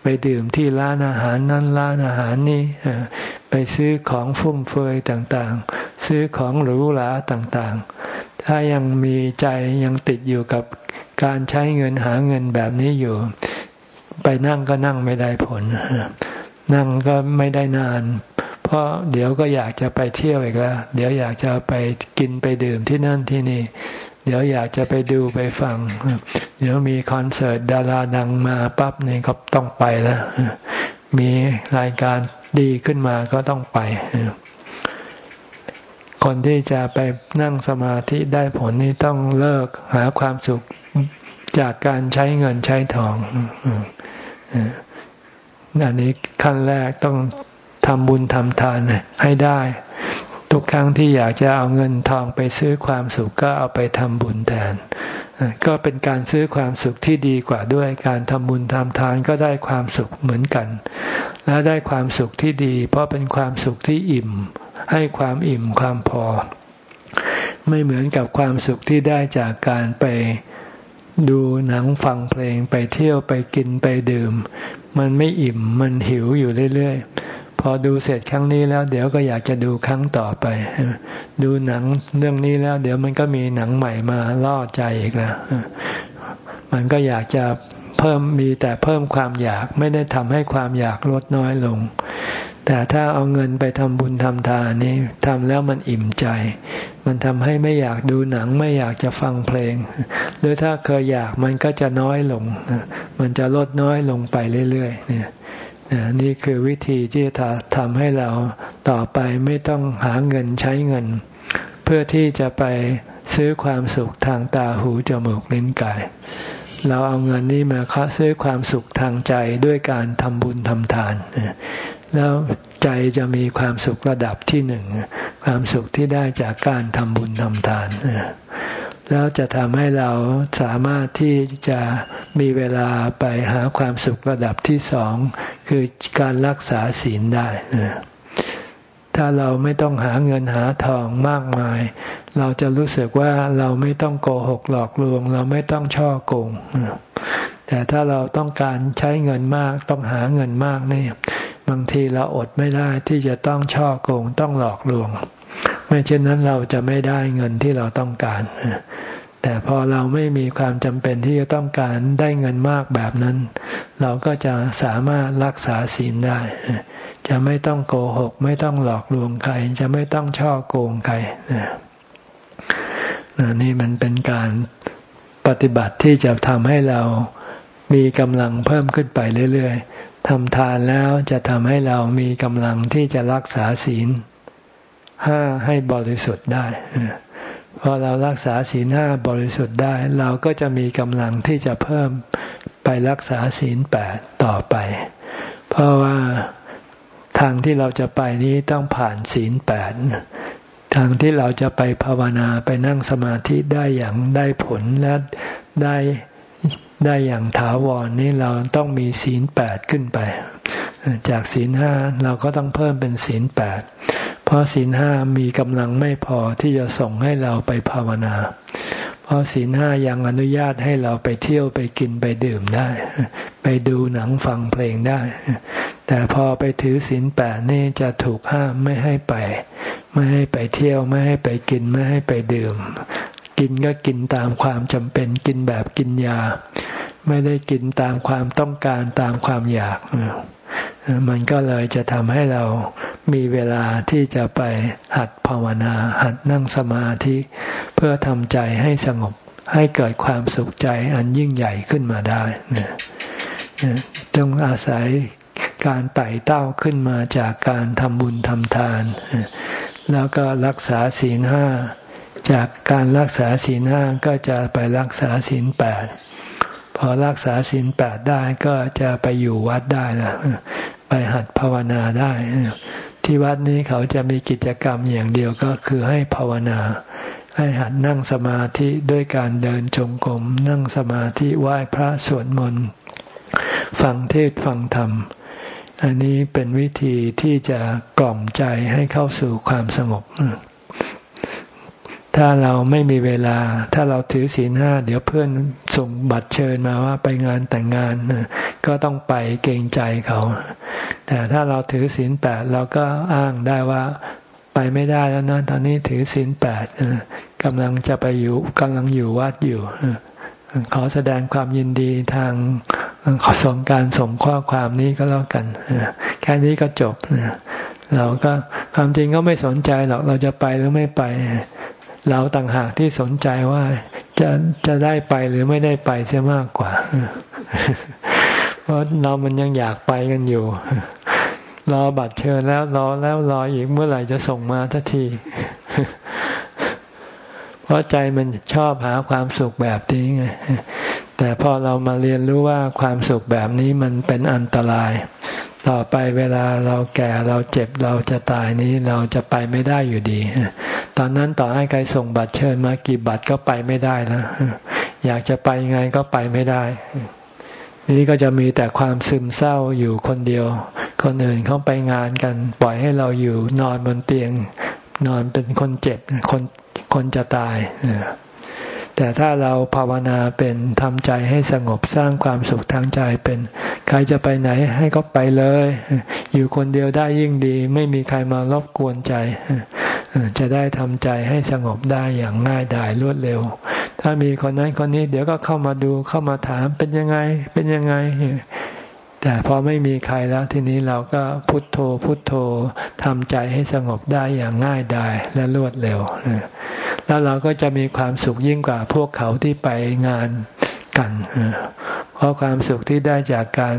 ไปดื่มที่ร้านอาหารนั้นร้านอาหารนี่ไปซื้อของฟุ่มเฟือยต่างๆ ซื้อของหรูหราต่างๆ ถ้ายังมีใจยังติดอยู่กับการใช้เงินหาเงินแบบนี้อยู่ ไปนั่งก็นั่งไม่ได้ผล นั่งก็ไม่ได้นาน เพราะเดี๋ยวก็อยากจะไปเที่ยวอีกแล้ว เดี๋ยวอยากจะไปกินไปดื่มที่นั่นที่นี่ เดี๋ยวอยากจะไปดูไปฟัง เดี๋ยวมีคอนเสิร์ตดาราดังมาปั๊บนี่ก็ต้องไปแล้ว มีรายการดีขึ้นมาก็ต้องไป คนที่จะไปนั่งสมาธิได้ผลนี้ต้องเลิกหาความสุขจากการใช้เงินใช้ทองอันนี้ขั้นแรกต้องทำบุญทำทานให้ได้ ทุกครั้งที่อยากจะเอาเงินทองไปซื้อความสุขก็เอาไปทำบุญแทน ก็เป็นการซื้อความสุขที่ดีกว่าด้วยการทำบุญทำทานก็ได้ความสุขเหมือนกัน และได้ความสุขที่ดี เพราะเป็นความสุขที่อิ่ม ให้ความอิ่มความพอ ไม่เหมือนกับความสุขที่ได้จากการไปดูหนังฟังเพลงไปเที่ยวไปกินไปดื่ม มันไม่อิ่มมันหิวอยู่เรื่อย พอดูเสร็จครั้งนี้แล้ว เดี๋ยวก็อยากจะดูครั้งต่อไป ดูหนังเรื่องนี้แล้ว เดี๋ยวมันก็มีหนังใหม่มาล่อใจอีกแล้วมันก็อยากจะเพิ่มมีแต่เพิ่มความอยากไม่ได้ทำให้ความอยากลดน้อยลง แต่ถ้าเอาเงินไปทำบุญทำทานนี่ทำแล้วมันอิ่มใจ มันทำให้ไม่อยากดูหนังไม่อยากจะฟังเพลง หรือถ้าเคยอยากมันก็จะน้อยลง มันจะลดน้อยลงไปเรื่อยๆเนี่ย นี่คือวิธีที่จะทำให้เราต่อไปไม่ต้องหาเงินใช้เงิน เพื่อที่จะไปซื้อความสุขทางตาหูจมูกลิ้นกาย เราเอาเงินนี้มาค้ซื้อความสุขทางใจด้วยการทำบุญทำทาน แล้วใจจะมีความสุขระดับที่หนึ่ง ความสุขที่ได้จากการทำบุญทำทาน แล้วจะทำให้เราสามารถที่จะมีเวลาไปหาความสุขระดับที่สอง คือการรักษาศีลได้ ถ้าเราไม่ต้องหาเงินหาทองมากมาย เราจะรู้สึกว่าเราไม่ต้องโกหกหลอกลวง เราไม่ต้องช่อโกง แต่ถ้าเราต้องการใช้เงินมากต้องหาเงินมากนี่บางทีเราอดไม่ได้ที่จะต้องช่อโกงต้องหลอกลวง ไม่เช่นนั้นเราจะไม่ได้เงินที่เราต้องการ แต่พอเราไม่มีความจำเป็นที่จะต้องการได้เงินมากแบบนั้น เราก็จะสามารถรักษาศีลได้ จะไม่ต้องโกหก ไม่ต้องหลอกลวงใคร จะไม่ต้องช่อโกงใครนี่มันเป็นการปฏิบัติที่จะทำให้เรามีกำลังเพิ่มขึ้นไปเรื่อยๆทำทานแล้วจะทำให้เรามีกำลังที่จะรักษาศีล ห้าให้บริสุทธิ์ได้พอเรารักษาศีลห้าบริสุทธิ์ได้ เราก็จะมีกำลังที่จะเพิ่มไปรักษาศีลแปดต่อไป เพราะว่าทางที่เราจะไปนี้ต้องผ่านศีลแปดทางที่เราจะไปภาวนาไปนั่งสมาธิได้อย่างได้ผลและได้ได้อย่างถาวรนี้เราต้องมีศีลแปดขึ้นไป จากศีลห้าเราก็ต้องเพิ่มเป็นศีลแปด เพราะศีลห้ามีกำลังไม่พอที่จะส่งให้เราไปภาวนา เพราะศีลห้ายังอนุญาตให้เราไปเที่ยวไปกินไปดื่มได้ ไปดูหนังฟังเพลงได้ แต่พอไปถือศีลแปดนี่จะถูกห้ามไม่ให้ไป ไม่ให้ไปเที่ยวไม่ให้ไปกินไม่ให้ไปดื่ม กินก็กินตามความจำเป็นกินแบบกินยา ไม่ได้กินตามความต้องการตามความอยากมันก็เลยจะทำให้เรา มีเวลาที่จะไปหัดภาวนา หัดนั่งสมาธิ เพื่อทำใจให้สงบให้เกิดความสุขใจอันยิ่งใหญ่ขึ้นมาได้ต้องอาศัยการไต่เต้าขึ้นมาจากการทำบุญทำทาน แล้วก็รักษาศีลห้า จากการรักษาศีลห้าก็จะไปรักษาศีลแปดพอรักษาศีลแปดได้ก็จะไปอยู่วัดได้ละไปหัดภาวนาได้ ที่วัดนี้เขาจะมีกิจกรรมอย่างเดียวก็คือให้ภาวนา ให้หัดนั่งสมาธิด้วยการเดินจงกรมนั่งสมาธิไหว้พระสวดมนต์ฟังเทศฟังธรรม อันนี้เป็นวิธีที่จะกล่อมใจให้เข้าสู่ความสงบ ถ้าเราไม่มีเวลา ถ้าเราถือศีลห้าเดี๋ยวเพื่อนส่งบัตรเชิญมาว่าไปงานแต่งงานก็ต้องไปเกรงใจเขา แต่ถ้าเราถือศีลแปดเราก็อ้างได้ว่าไปไม่ได้แล้วนะตอนนี้ถือศีลแปดกำลังจะไปอยู่กำลังอยู่วัดอยู่ขอแสดงความยินดีทางขอส่งการส่งข้อความนี้ก็แล้วกันแค่นี้ก็จบเราก็ความจริงก็ไม่สนใจหรอกเราจะไปหรือไม่ไป เราต่างหากที่สนใจว่าจะจะได้ไปหรือไม่ได้ไปเสียมากกว่า เพราะเรามันยังอยากไปกันอยู่ รอบัตรเชิญแล้วรอแล้วรออีกเมื่อไหร่จะส่งมาทันที เพราะใจมันชอบหาความสุขแบบนี้ไง แต่พอเรามาเรียนรู้ว่าความสุขแบบนี้มันเป็นอันตราย ต่อไปเวลาเราแก่เราเจ็บเราจะตายนี้เราจะไปไม่ได้อยู่ดี ตอนนั้นต่อให้ใครส่งบัตรเชิญมากี่บัตรก็ไปไม่ได้นะอยากจะไปไงก็ไปไม่ได้ นี่ก็จะมีแต่ความซึมเศร้าอยู่คนเดียว คนอื่นเขาไปงานกัน ปล่อยให้เราอยู่นอนบนเตียง นอนเป็นคนเจ็บคนคนจะตาย แต่ถ้าเราภาวนาเป็นทำใจให้สงบสร้างความสุขทางใจเป็น ใครจะไปไหนให้ก็ไปเลย อยู่คนเดียวได้ยิ่งดี ไม่มีใครมารบกวนใจ จะได้ทำใจให้สงบได้อย่างง่ายดายรวดเร็ว ถ้ามีคนนั้นคนนี้เดี๋ยวก็เข้ามาดูเข้ามาถามเป็นยังไง เป็นยังไง แต่พอไม่มีใครแล้วทีนี้เราก็พุทโธพุทโธทำใจให้สงบได้อย่างง่ายดายและรวดเร็ว แล้วเราก็จะมีความสุขยิ่งกว่าพวกเขาที่ไปงานกัน เพราะความสุขที่ได้จากการ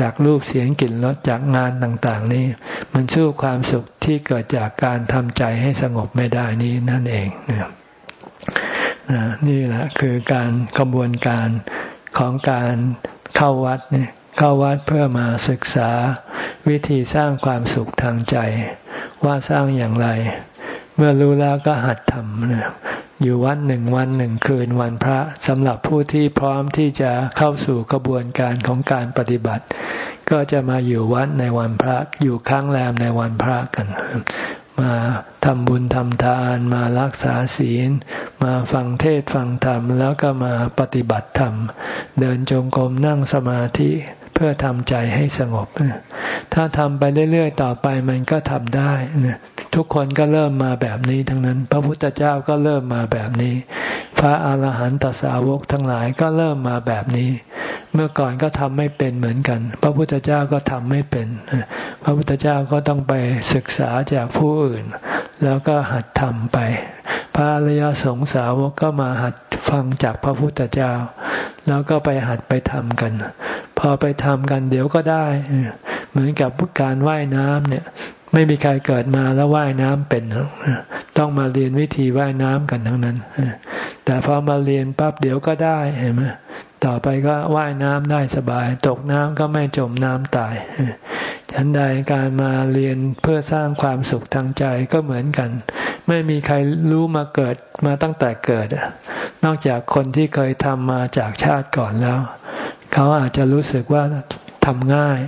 จากรูปเสียงกลิ่นรสจากงานต่างๆ นี้ มันสู้ความสุขที่เกิดจากการทำใจให้สงบไม่ได้นี้นั่นเองนะนี่แหละคือการกระบวนการของการเข้าวัดเนี่ยเข้าวัดเพื่อมาศึกษาวิธีสร้างความสุขทางใจ ว่าสร้างอย่างไร เมื่อรู้แล้วก็หัดทำนะอยู่วันหนึ่งวันหนึ่งคืนวันพระสำหรับผู้ที่พร้อมที่จะเข้าสู่กระบวนการของการปฏิบัติ ก็จะมาอยู่วัดในวันพระอยู่ค้างแรมในวันพระกัน มาทำบุญทำทานมารักษาศีล มาฟังเทศฟังธรรม แล้วก็มาปฏิบัติธรรม เดินจงกรมนั่งสมาธิ พื่อทำใจให้สงบ ถ้าทำไปเรื่อยๆ ต่อไปมันก็ทำได้ทุกคนก็เริ่มมาแบบนี้ทั้งนั้น พระพุทธเจ้าก็เริ่มมาแบบนี้ พระอาหารหันตสาวกทั้งหลายก็เริ่มมาแบบนี้ เมื่อก่อนก็ทำไม่เป็นเหมือนกัน พระพุทธเจ้าก็ทำไม่เป็น พระพุทธเจ้าก็ต้องไปศึกษาจากผู้อื่น แล้วก็หัดทำไป พระอริยสงสาวกก็มาหัดฟังจากพระพุทธเจ้า แล้วก็ไปหัดไปทำกัน พอไปทำกันเดี๋ยวก็ได้ เหมือนกับการว่ายน้ำเนี่ย ไม่มีใครเกิดมาแล้วว่ายน้ำเป็น ต้องมาเรียนวิธีว่ายน้ำกันทั้งนั้น แต่พอมาเรียนปั๊บเดี๋ยวก็ได้เห็นไหมต่อไปก็ว่ายน้ำได้สบาย ตกน้ำก็ไม่จมน้ำตายฉันใดการมาเรียนเพื่อสร้างความสุขทางใจก็เหมือนกัน ไม่มีใครรู้มาเกิดมาตั้งแต่เกิด นอกจากคนที่เคยทำมาจากชาติก่อนแล้ว เขาอาจจะรู้สึกว่าทำง่าย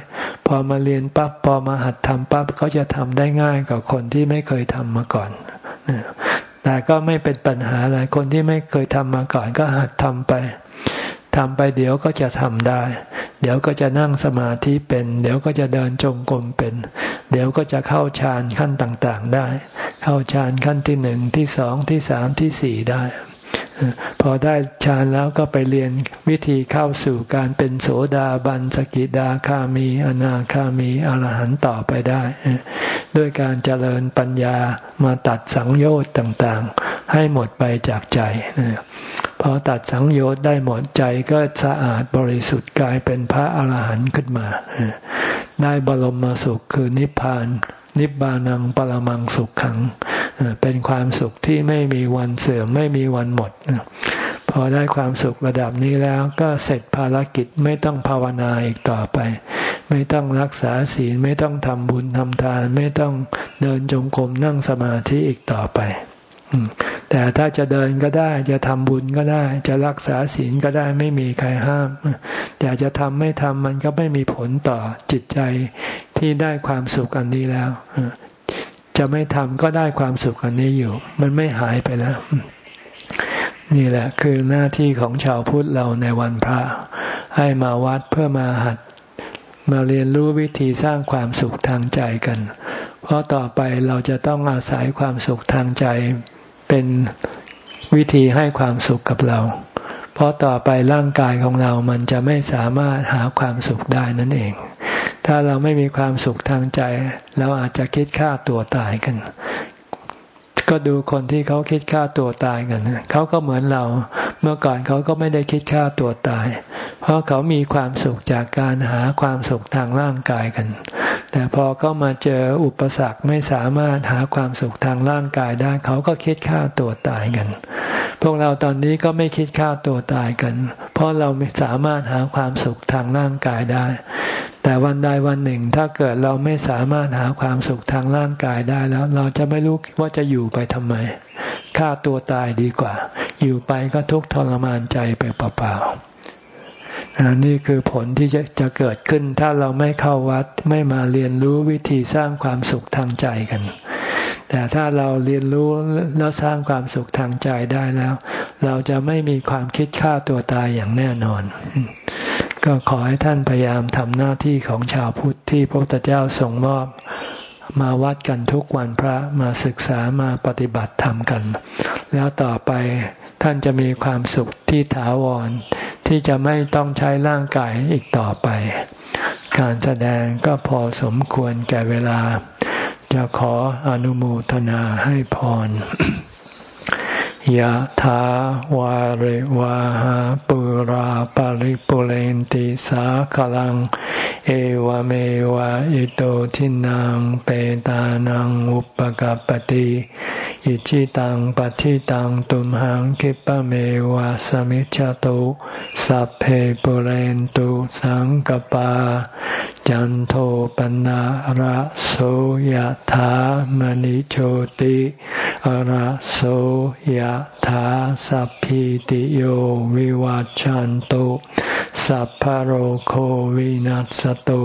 พอมาเรียนปั๊บพอมาหัดทำปั๊บเขาจะทำได้ง่ายกว่าคนที่ไม่เคยทำมาก่อนแต่ก็ไม่เป็นปัญหาอะไรคนที่ไม่เคยทำมาก่อนก็หัดทำไปทำไปเดี๋ยวก็จะทำได้ เดี๋ยวก็จะนั่งสมาธิเป็น เดี๋ยวก็จะเดินจงกรมเป็น เดี๋ยวก็จะเข้าฌานขั้นต่างๆได้ เข้าฌานขั้นที่หนึ่งที่สองที่สามที่สี่ได้ พอได้ฌานแล้วก็ไปเรียนวิธีเข้าสู่การเป็นโสดาบันสกิดาคามี อนาคามีอรหันต์ต่อไปได้ ด้วยการเจริญปัญญามาตัดสังโยชน์ต่างๆ ให้หมดไปจากใจพอตัดสังโยชน์ได้หมดใจก็สะอาดบริสุทธิ์กลายเป็นพระอรหันต์ขึ้นมา ได้บรมสุขคือนิพพานนิบานังปรมังสุขขัง เป็นความสุขที่ไม่มีวันเสื่อมไม่มีวันหมด พอได้ความสุขระดับนี้แล้วก็เสร็จภารกิจไม่ต้องภาวนาอีกต่อไป ไม่ต้องรักษาศีลไม่ต้องทำบุญทำทาน ไม่ต้องเดินจงกรมนั่งสมาธิอีกต่อไปแต่ถ้าจะเดินก็ได้จะทำบุญก็ได้ จะรักษาศีลก็ได้ไม่มีใครห้าม แต่จะทำไม่ทำมันก็ไม่มีผลต่อจิตใจที่ได้ความสุขอันนี้แล้ว จะไม่ทำก็ได้ความสุขอันนี้อยู่ มันไม่หายไปแล้ว นี่แหละ คือหน้าที่ของชาวพุทธเราในวันพระ ให้มาวัดเพื่อมาหัด มาเรียนรู้วิธีสร้างความสุขทางใจกัน เพราะต่อไปเราจะต้องอาศัยความสุขทางใจ เป็นวิธีให้ความสุขกับเรา เพราะต่อไปร่างกายของเรามันจะไม่สามารถหาความสุขได้นั่นเอง ถ้าเราไม่มีความสุขทางใจ เราอาจจะคิดฆ่าตัวตายกัน ก็ดูคนที่เขาคิดฆ่าตัวตายกันเขาก็เหมือนเรา เมื่อก่อนเขาก็ไม่ได้คิดฆ่าตัวตาย เพราะเขามีความสุขจากการหาความสุขทางร่างกายกัน แต่พอเขามาเจออุปสรรคไม่สามารถหาความสุขทางร่างกายได้ เขาก็คิดฆ่าตัวตายกันพวกเราตอนนี้ก็ไม่คิดฆ่าตัวตายกัน เพราะเราไม่สามารถหาความสุขทางร่างกายได้ แต่วันใดวันหนึ่ง ถ้าเกิดเราไม่สามารถหาความสุขทางร่างกายได้แล้ว เราจะไม่รู้ว่าจะอยู่ไปทำไมฆ่าตัวตายดีกว่า อยู่ไปก็ทุกข์ทรมานใจไปเปล่าๆนี่คือผลที่จะจะเกิดขึ้น ถ้าเราไม่เข้าวัดไม่มาเรียนรู้วิธีสร้างความสุขทางใจกัน แต่ถ้าเราเรียนรู้แล้วสร้างความสุขทางใจได้แล้ว เราจะไม่มีความคิดฆ่าตัวตายอย่างแน่นอน ก็ขอให้ท่านพยายามทำหน้าที่ของชาวพุทธที่พระพุทธเจ้าทรงมอบมาวัดกันทุกวันพระมาศึกษามาปฏิบัติธรรมกัน แล้วต่อไปท่านจะมีความสุขที่ถาวร ที่จะไม่ต้องใช้ร่างกายอีกต่อไป การแสดงก็พอสมควรแก่เวลา จะขออนุโมทนาให้พร ยะถาวาริวาหาปุราปาริปุเรนติสาขลัง เอวเมวะอิโตทินังเปตานังอุปกัปติอิจิตังปฏิตังตุมหังคิปะเมวะสมิจจตุสัพเพปุเรนตุสังกปาจันโทปนะระโสยธามณิโชติระโสยธาสัพพิติโยวิวัจจันตุสัพพโรโควินัสตุ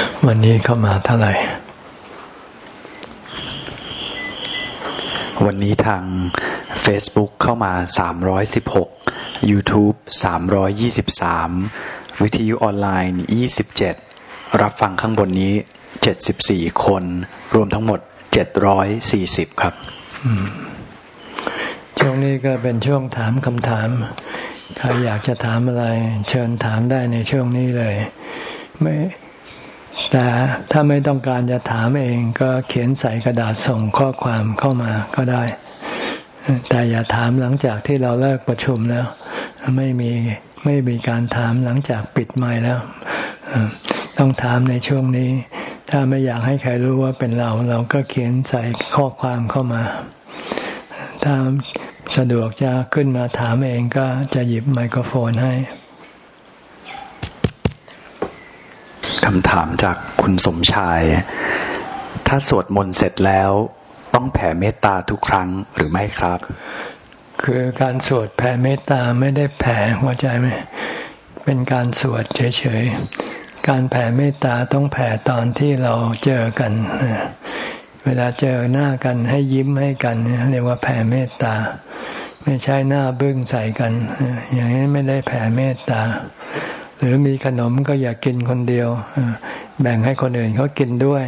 วันนี้เข้ามาเท่าไหร่ วันนี้ทาง Facebook เข้ามา 316 YouTube 323 วิทยุออนไลน์ 27 รับฟังข้างบนนี้เจ็ดสิบสี่คน รวมทั้งหมดเจ็ดร้อยสี่สิบครับ ช่วงนี้ก็เป็นช่วงถามคำถาม ใครอยากจะถามอะไร เชิญถามได้ในช่วงนี้เลย ไม่ แต่ถ้าไม่ต้องการจะถามเองก็เขียนใส่กระดาษส่งข้อความเข้ามาก็ได้ แต่อย่าถามหลังจากที่เราเลิกประชุมแล้ว ไม่มีไม่มีการถามหลังจากปิดไม้แล้ว ต้องถามในช่วงนี้ ถ้าไม่อยากให้ใครรู้ว่าเป็นเรา เราก็เขียนใส่ข้อความเข้ามา ถ้าสะดวกจะขึ้นมาถามเองก็จะหยิบไมโครโฟนให้ คำถามจากคุณสมชาย ถ้าสวดมนต์เสร็จแล้วต้องแผ่เมตตาทุกครั้งหรือไม่ครับ คือการสวดแผ่เมตตาไม่ได้แผ่หัวใจไหมเป็นการสวดเฉยๆ การแผ่เมตตาต้องแผ่ตอนที่เราเจอกัน เวลาเจอหน้ากันให้ยิ้มให้กัน เรียกว่าแผ่เมตตา ไม่ใช่หน้าบึ้งใส่กัน อย่างนี้ไม่ได้แผ่เมตตา หรือมีขนมก็อย่ากกินคนเดียว แบ่งให้คนอื่นเขากินด้วย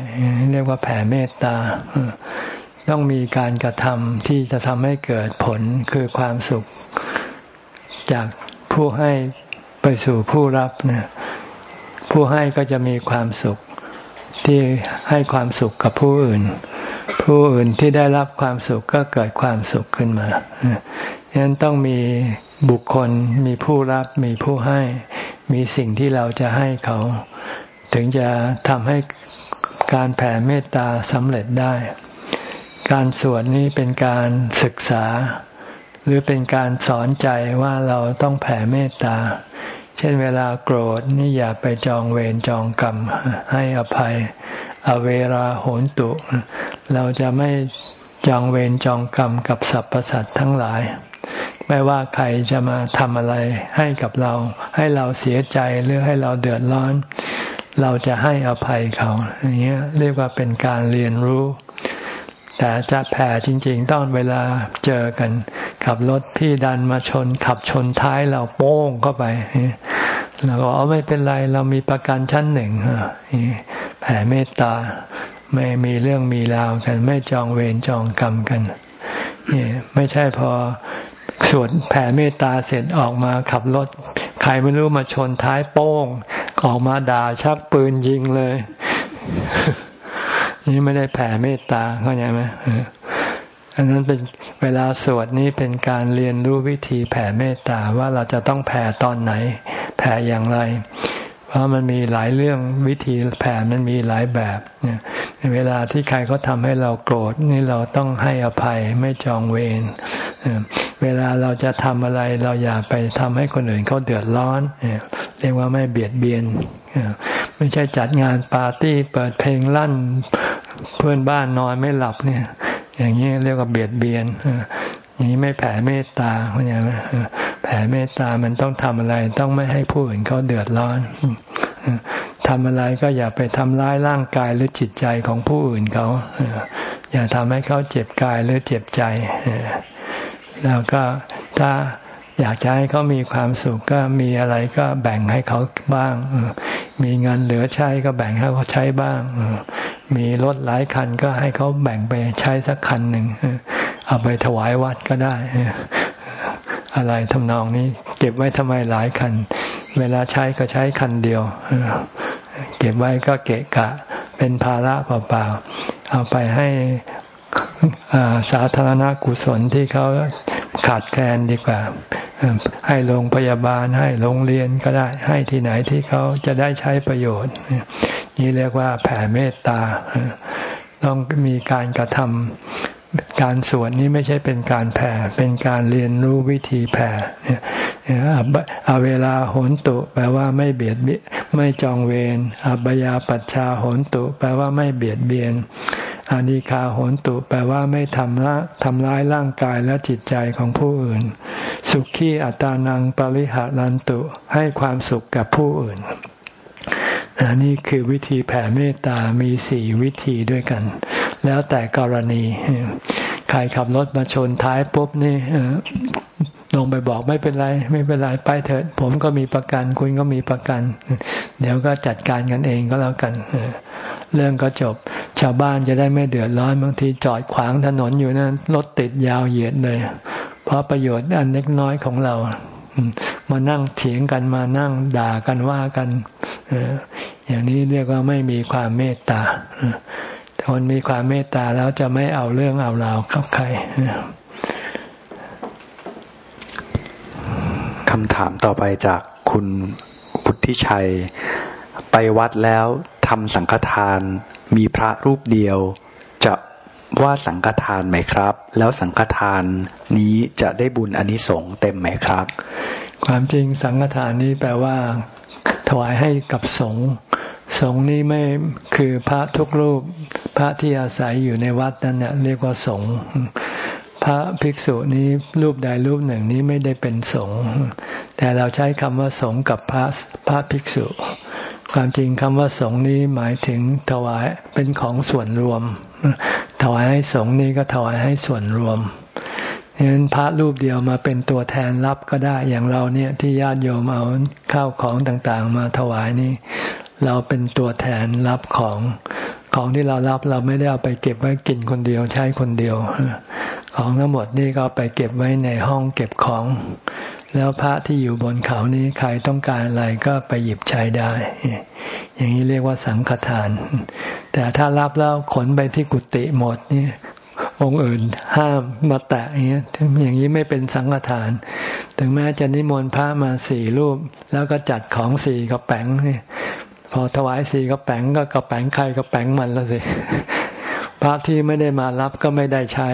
เรียกว่าแผ่เมตตา ต้องมีการกระทำที่จะทำให้เกิดผลคือความสุขจากผู้ให้ไปสู่ผู้รับเนี่ยผู้ให้ก็จะมีความสุขที่ให้ความสุขกับผู้อื่น ผู้อื่นที่ได้รับความสุขก็เกิดความสุขขึ้นมาฉะนั้นต้องมีบุคคลมีผู้รับมีผู้ให้ มีสิ่งที่เราจะให้เขา ถึงจะทำให้การแผ่เมตตาสำเร็จได้ การสวดนี้เป็นการศึกษา หรือเป็นการสอนใจว่าเราต้องแผ่เมตตา เช่นเวลาโกรธนี่อย่าไปจองเวรจองกรรม ให้อภัย อเวราโหนตุ เราจะไม่จองเวรจองกรรมกับสรรพสัตว์ทั้งหลาย ไม่ว่าใครจะมาทำอะไรให้กับเรา ให้เราเสียใจหรือให้เราเดือดร้อน เราจะให้อภัยเขาอย่างเงี้ยเรียกว่าเป็นการเรียนรู้ แต่จะแผ่จริง ๆ ต้องเวลาเจอกัน ขับรถพี่ดันมาชน ขับชนท้ายเราโป้งเข้าไปเราก็เอาไม่เป็นไรเรามีประกันชั้นหนึ่งแผ่เมตตาไม่มีเรื่องมีราวกัน ไม่จองเวรจองกรรมกันนี่ไม่ใช่พอ สวดแผ่เมตตาเสร็จออกมาขับรถ ใครไม่รู้มาชนท้ายโป้ง ออกมาด่าชักปืนยิงเลย นี่ไม่ได้แผ่เมตตาเข้าใจไหมอันนั้นเป็นเวลาสวดนี้เป็นการเรียนรู้วิธีแผ่เมตตาว่าเราจะต้องแผ่ตอนไหน แผ่อย่างไร เพราะมันมีหลายเรื่องวิธีแผ่มันมีหลายแบบเนี่ยเวลาที่ใครเขาทำให้เราโกรธนี่เราต้องให้อภัยไม่จองเวรเวลาเราจะทำอะไรเราอย่าไปทำให้คนอื่นเขาเดือดร้อนเรียกว่าไม่เบียดเบียนไม่ใช่จัดงานปาร์ตี้เปิดเพลงลั่นเพื่อนบ้านนอนไม่หลับเนี่ย อย่างนี้เรียกว่าเบียดเบียนอย่างนี้ไม่แผ่เมตตาเข้าใจไหม แผ่เมตตามันต้องทำอะไร ต้องไม่ให้ผู้อื่นเขาเดือดร้อนทำอะไรก็อย่าไปทำร้ายร่างกายหรือจิตใจของผู้อื่นเขาอย่าทำให้เขาเจ็บกายหรือเจ็บใจแล้วก็ถ้าอยากจะให้เขามีความสุขก็มีอะไรก็แบ่งให้เขาบ้าง มีเงินเหลือใช้ก็แบ่งให้เขาใช้บ้าง มีรถหลายคันก็ให้เขาแบ่งไปใช้สักคันหนึ่ง เอาไปถวายวัดก็ได้ อะไรทำนองนี้ เก็บไว้ทำไมหลายคัน เวลาใช้ก็ใช้คันเดียว เก็บไว้ก็เกะกะ เป็นภาระเปล่าๆเอาไปให้สาธารณกุศลที่เขาขาดแคลนดีกว่า ให้โรงพยาบาลให้โรงเรียนก็ได้ให้ที่ไหนที่เขาจะได้ใช้ประโยชน์ นี่เรียกว่าแผ่เมตตาต้องมีการกระทำ การสวดนี้ไม่ใช่เป็นการแผ่ เป็นการเรียนรู้วิธีแผ่เอาเวลาโหนตุ แปลว่าไม่เบียดเบียไม่จองเวรอับยาปัชชาโหนตุ แปลว่าไม่เบียดเบียนอานิคาโหนตุ แปลว่าไม่ทำละทำร้ายร่างกายและจิตใจของผู้อื่น สุขีอัตานังปริหารันตุ ให้ความสุขกับผู้อื่น อันนี้คือวิธีแผ่เมตตามีสี่วิธีด้วยกัน แล้วแต่กรณีใครขับรถมาชนท้ายปุ๊บนี่ลงไปบอกไม่เป็นไร ไม่เป็นไรไปเถิด ผมก็มีประกัน คุณก็มีประกัน เดี๋ยวก็จัดการกันเองก็แล้วกันเรื่องก็จบ ชาวบ้านจะได้ไม่เดือดร้อนบางทีจอดขวางถนนอยู่นั้นรถติดยาวเหยียดเลย เพราะประโยชน์อันเล็กน้อยของเรามานั่งเถียงกันมานั่งด่ากันว่ากัน อย่างนี้เรียกว่าไม่มีความเมตตาคนมีความเมตตาแล้วจะไม่เอาเรื่องเอาราวกับใครคำถามต่อไปจากคุณพุทธิชัย ไปวัดแล้วทำสังฆทานมีพระรูปเดียว จะว่าสังฆทานไหมครับ แล้วสังฆทานนี้จะได้บุญอนิสงส์เต็มไหมครับ ความจริงสังฆทานนี้แปลว่า ถวายให้กับสงฆ์สงฆ์นี้ไม่คือพระทุกรูป พระที่อาศัยอยู่ในวัดนั้นเนี่ยเรียกว่าสงฆ์พระภิกษุนี้รูปใดรูปหนึ่งนี้ไม่ได้เป็นสงฆ์แต่เราใช้คำว่าสงฆ์กับพระพระภิกษุ ความจริงคำว่าสงฆ์นี้หมายถึงถวายเป็นของส่วนรวม ถวายให้สงฆ์นี้ก็ถวายให้ส่วนรวม ฉะนั้นพระรูปเดียวมาเป็นตัวแทนรับก็ได้ อย่างเราเนี่ยที่ญาติโยมเอาข้าวของต่างๆ มาถวายนี่ เราเป็นตัวแทนรับของของที่เรารับเราไม่ได้เอาไปเก็บไว้กินคนเดียวใช้คนเดียว ของทั้งหมดนี่ก็ไปเก็บไว้ในห้องเก็บของ แล้วพระที่อยู่บนเขานี้ใครต้องการอะไรก็ไปหยิบใช้ได้ อย่างนี้เรียกว่าสังฆทาน แต่ถ้ารับแล้วขนไปที่กุฏิหมดนี่ องค์อื่นห้ามมาแตะอย่างนี้อย่างนี้ไม่เป็นสังฆทาน ถึงแม้จะนิมนต์พระมาสี่รูป แล้วก็จัดของสี่กระแป้งนี่พอถวายสี่กระแป้งก็กระแป้งใครกระแป้งมันแล้วสิพระที่ไม่ได้มารับก็ไม่ได้ใช้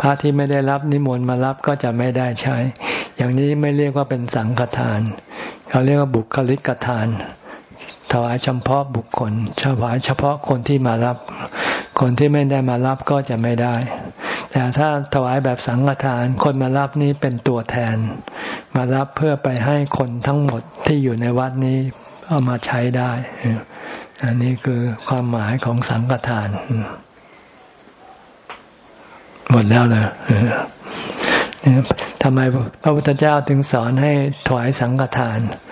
พระที่ไม่ได้รับนิมนต์มารับก็จะไม่ได้ใช้ อย่างนี้ไม่เรียกว่าเป็นสังฆทาน เขาเรียกว่าบุคลิกทาน ถวายเฉพาะบุคคลถวายเฉพาะคนที่มารับ คนที่ไม่ได้มารับก็จะไม่ได้ แต่ถ้าถวายแบบสังฆทาน คนมารับนี้เป็นตัวแทน มารับเพื่อไปให้คนทั้งหมดที่อยู่ในวัดนี้เอามาใช้ได้ อันนี้คือความหมายของสังฆทาน หมดแล้วเลยทำไมพระพุทธเจ้าถึงสอนให้ถวายสังฆทานเ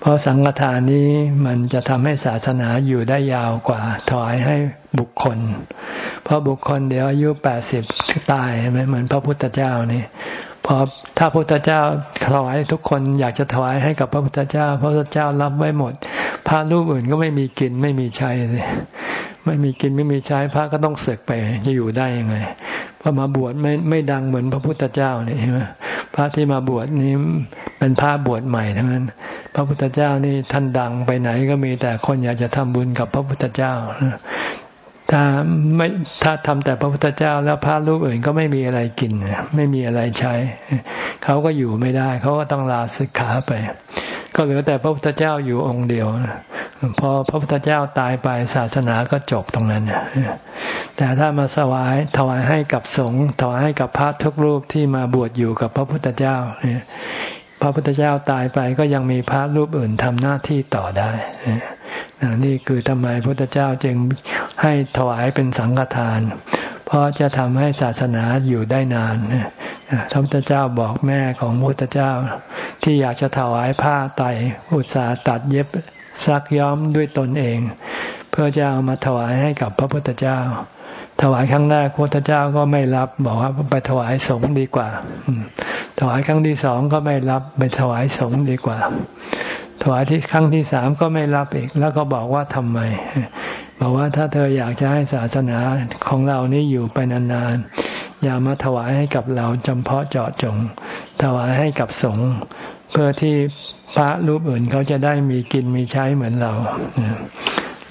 เพราะสังฆทานนี้มันจะทำให้ศาสนาอยู่ได้ยาวกว่าถวายให้บุคคล เพราะบุคคลเดี๋ยวอายุแปดสิบตายใช่ไหมเหมือนพระพุทธเจ้านี่พอถ้าพระพุทธเจ้าถวายทุกคนอยากจะถวายให้กับพระพุทธเจ้า พระพุทธเจ้ารับไว้หมดพระรูปอื่นก็ไม่มีกินไม่มีใช้เลยไม่มีกินไม่มีใช้พระก็ต้องเสกไปจะอยู่ได้ยังไงพอมาบวชไม่ไม่ดังเหมือนพระพุทธเจ้าเนี่ยใช่ไหมพระที่มาบวชนี้เป็นพระบวชใหม่ทั้งนั้น ระพุทธเจ้านี่ท่านดังไปไหนก็มีแต่คนอยากจะทำบุญกับพระพุทธเจ้าถ้าไม่ถ้าทำแต่พระพุทธเจ้าแล้วพระรูปอื่นก็ไม่มีอะไรกินไม่มีอะไรใช้ เขาก็อยู่ไม่ได้ เขาก็ต้องลาศึกขาไป ก็เหลือแต่พระพุทธเจ้าอยู่องค์เดียวพอพระพุทธเจ้าตายไปศาสนาก็จบตรงนั้นแต่ถ้ามาสวายถวายให้กับสงฆ์ถวายให้กับพระทุกรูปที่มาบวชอยู่กับพระพุทธเจ้า พระพุทธเจ้าตายไปก็ยังมีพระรูปอื่นทำหน้าที่ต่อได้นี่คือทำไมพระพุทธเจ้าจึงให้ถวายเป็นสังฆทาน เพราะจะทำให้ศาสนาอยู่ได้นานพระพุทธเจ้าบอกแม่ของพระพุทธเจ้า ที่อยากจะถวายผ้าไตอุตสาห์ตัดเย็บซักย้อมด้วยตนเอง เพื่อจะเอามาถวายให้กับพระพุทธเจ้า ถวายครั้งแรกพระพุทธเจ้าก็ไม่รับบอกว่าไปถวายสงฆ์ดีกว่า ถวายครั้งที่สองก็ไม่รับไปถวายสงฆ์ดีกว่า ถวายที่ครั้งที่สามก็ไม่รับอีก แล้วก็บอกว่าทำไม บอกว่าถ้าเธออยากจะให้ศาสนาของเรานี้อยู่ไปนานๆอย่ามาถวายให้กับเราจำเพาะเจาะจง ถวายให้กับสงฆ์เพื่อที่พระรูปอื่นเขาจะได้มีกินมีใช้เหมือนเรา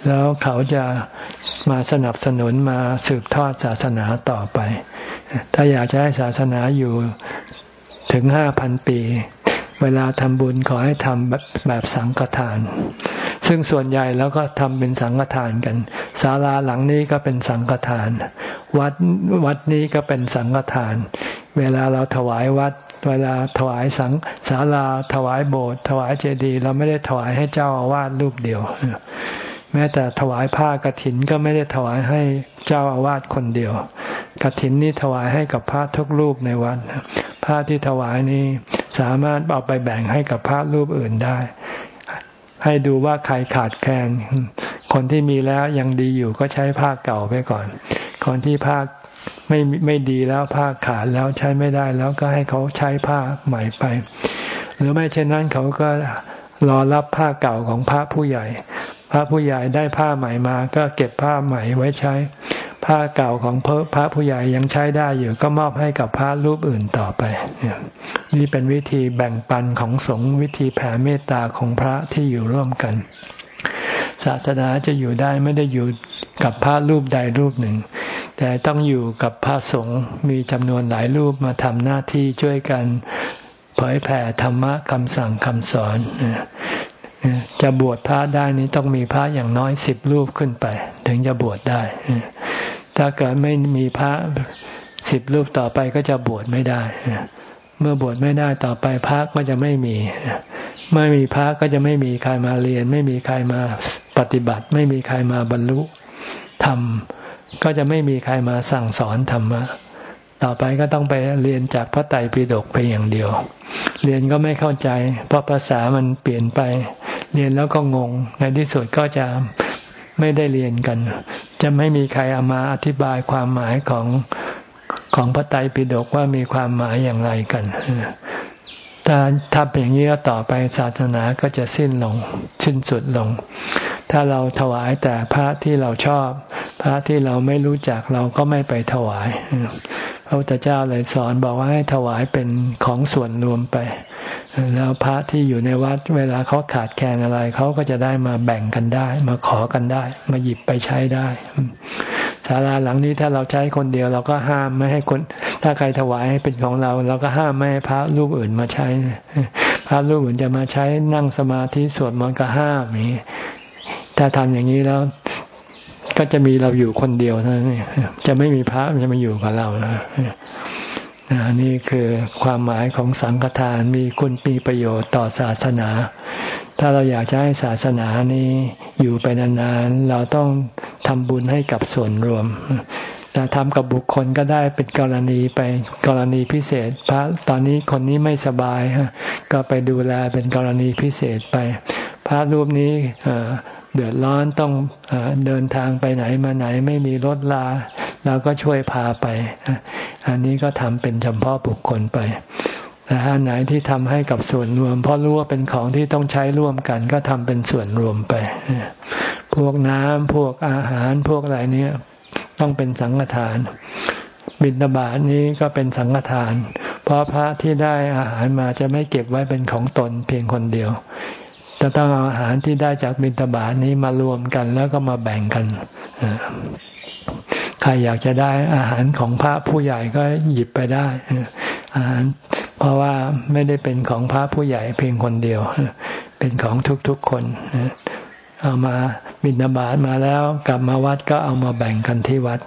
แล้วเขาจะมาสนับสนุนมาสืบทอดศาสนาต่อไป ถ้าอยากจะให้ศาสนาอยู่ ถึงห้าพันปี เวลาทำบุญขอให้ทำแบบแบบสังฆทาน ซึ่งส่วนใหญ่แล้วก็ทำเป็นสังฆทานกันศาลาหลังนี้ก็เป็นสังฆทาน วัดวัดนี้ก็เป็นสังฆทาน เวลาเราถวายวัด เวลาถวายสังศาลาถวายโบสถ์ถวายเจดีย์เราไม่ได้ถวายให้เจ้าอาวาสรูปเดียวแม้แต่ถวายผ้ากรถินก็ไม่ได้ถวายให้เจ้าอาวาสคนเดียว กฐินนี่ถวายให้กับพระทุกรูปในวัดพระที่ถวายนี้สามารถเอาไปแบ่งให้กับพระรูปอื่นได้ ให้ดูว่าใครขาดแคลนคนที่มีแล้วยังดีอยู่ก็ใช้ผ้าเก่าไปก่อน คนที่ผ้าไม่ไม่ดีแล้วผ้าขาดแล้วใช้ไม่ได้แล้วก็ให้เขาใช้ผ้าใหม่ไป หรือไม่เช่นนั้นเขาก็รอรับผ้าเก่าของพระผู้ใหญ่ พระผู้ใหญ่ได้ผ้าใหม่มา ก็เก็บผ้าใหม่ไว้ใช้ ผ้าเก่าของพระผู้ใหญ่ยังใช้ได้อยู่ ก็มอบให้กับพระรูปอื่นต่อไปนี่เป็นวิธีแบ่งปันของสงฆ์วิธีแผ่เมตตาของพระที่อยู่ร่วมกัน ศาสนาจะอยู่ได้ไม่ได้อยู่กับพระรูปใดรูปหนึ่ง แต่ต้องอยู่กับพระสงฆ์มีจำนวนหลายรูปมาทำหน้าที่ช่วยกันเผยแผ่ธรรมะคำสั่งคำสอนจะบวชพระได้นี้ต้องมีพระอย่างน้อยสิบรูปขึ้นไป ถึงจะบวชได้ ถ้าเกิดไม่มีพระสิบรูปต่อไปก็จะบวชไม่ได้ เมื่อบวชไม่ได้ต่อไปพระก็จะไม่มี ไม่มีพระก็จะไม่มีใครมาเรียน ไม่มีใครมาปฏิบัติ ไม่มีใครมาบรรลุธรรม ก็จะไม่มีใครมาสั่งสอนธรรมะต่อไปก็ต้องไปเรียนจากพระไตรปิฎกไปอย่างเดียว เรียนก็ไม่เข้าใจ เพราะภาษามันเปลี่ยนไป เรียนแล้วก็งง ในที่สุดก็จะ ไม่ได้เรียนกัน จะไม่มีใครเอามาอธิบายความหมายของของพระไตรปิฎกว่ามีความหมายอย่างไรกันถ้าถ้าเป็นอย่างนี้ต่อไปศาสนาก็จะสิ้นลงสิ้นสุดลง ถ้าเราถวายแต่พระที่เราชอบ พระที่เราไม่รู้จักเราก็ไม่ไปถวาย พระพุทธเจ้าเลยสอนบอกว่าให้ถวายเป็นของส่วนรวมไป แล้วพระที่อยู่ในวัดเวลาเขาขาดแคลนอะไรเขาก็จะได้มาแบ่งกันได้ มาขอกันได้ มาหยิบไปใช้ได้ศาลาหลังนี้ถ้าเราใช้คนเดียวเราก็ห้ามไม่ให้คน ถ้าใครถวายให้เป็นของเรา เราก็ห้ามไม่ให้พระรูปอื่นมาใช้พระรูปอื่นจะมาใช้นั่งสมาธิสวดมนต์ก็ห้ามนี้ถ้าทำอย่างนี้แล้ว ก็จะมีเราอยู่คนเดียวเท่านั้นจะไม่มีพระจะมาอยู่กับเรานะนี่คือความหมายของสังฆทานมีคุณมีประโยชน์ต่อศาสนา ถ้าเราอยากจะให้ศาสนานี้อยู่ไปนานๆเราต้องทำบุญให้กับส่วนรวมแต่ทำกับบุคคลก็ได้เป็นกรณีไปกรณีพิเศษ พระตอนนี้คนนี้ไม่สบายก็ไปดูแลเป็นกรณีพิเศษไป พระรูปนี้เดือดร้อนต้องเดินทางไปไหนมาไหนไม่มีรถลาเราก็ช่วยพาไป อันนี้ก็ทำเป็นเฉพาะบุคคลไปแต่อันไหนที่ทำให้กับส่วนรวม เพราะรู้ว่าเป็นของที่ต้องใช้ร่วมกัน ก็ทำเป็นส่วนรวมไป พวกน้ำพวกอาหารพวกอะไรเนี้ยต้องเป็นสังฆทาน บิณฑบาตนี้ก็เป็นสังฆทาน เพราะพระที่ได้อาหารมาจะไม่เก็บไว้เป็นของตนเพียงคนเดียว จะต้องเอาอาหารที่ได้จากบิณฑบาตนี้มารวมกันแล้วก็มาแบ่งกันใครอยากจะได้อาหารของพระผู้ใหญ่ก็หยิบไปได้ อาหาร เพราะว่าไม่ได้เป็นของพระผู้ใหญ่เพียงคนเดียว เป็นของทุกๆคนเอามาบิณฑบาตมาแล้วกลับมาวัดก็เอามาแบ่งกันที่วัด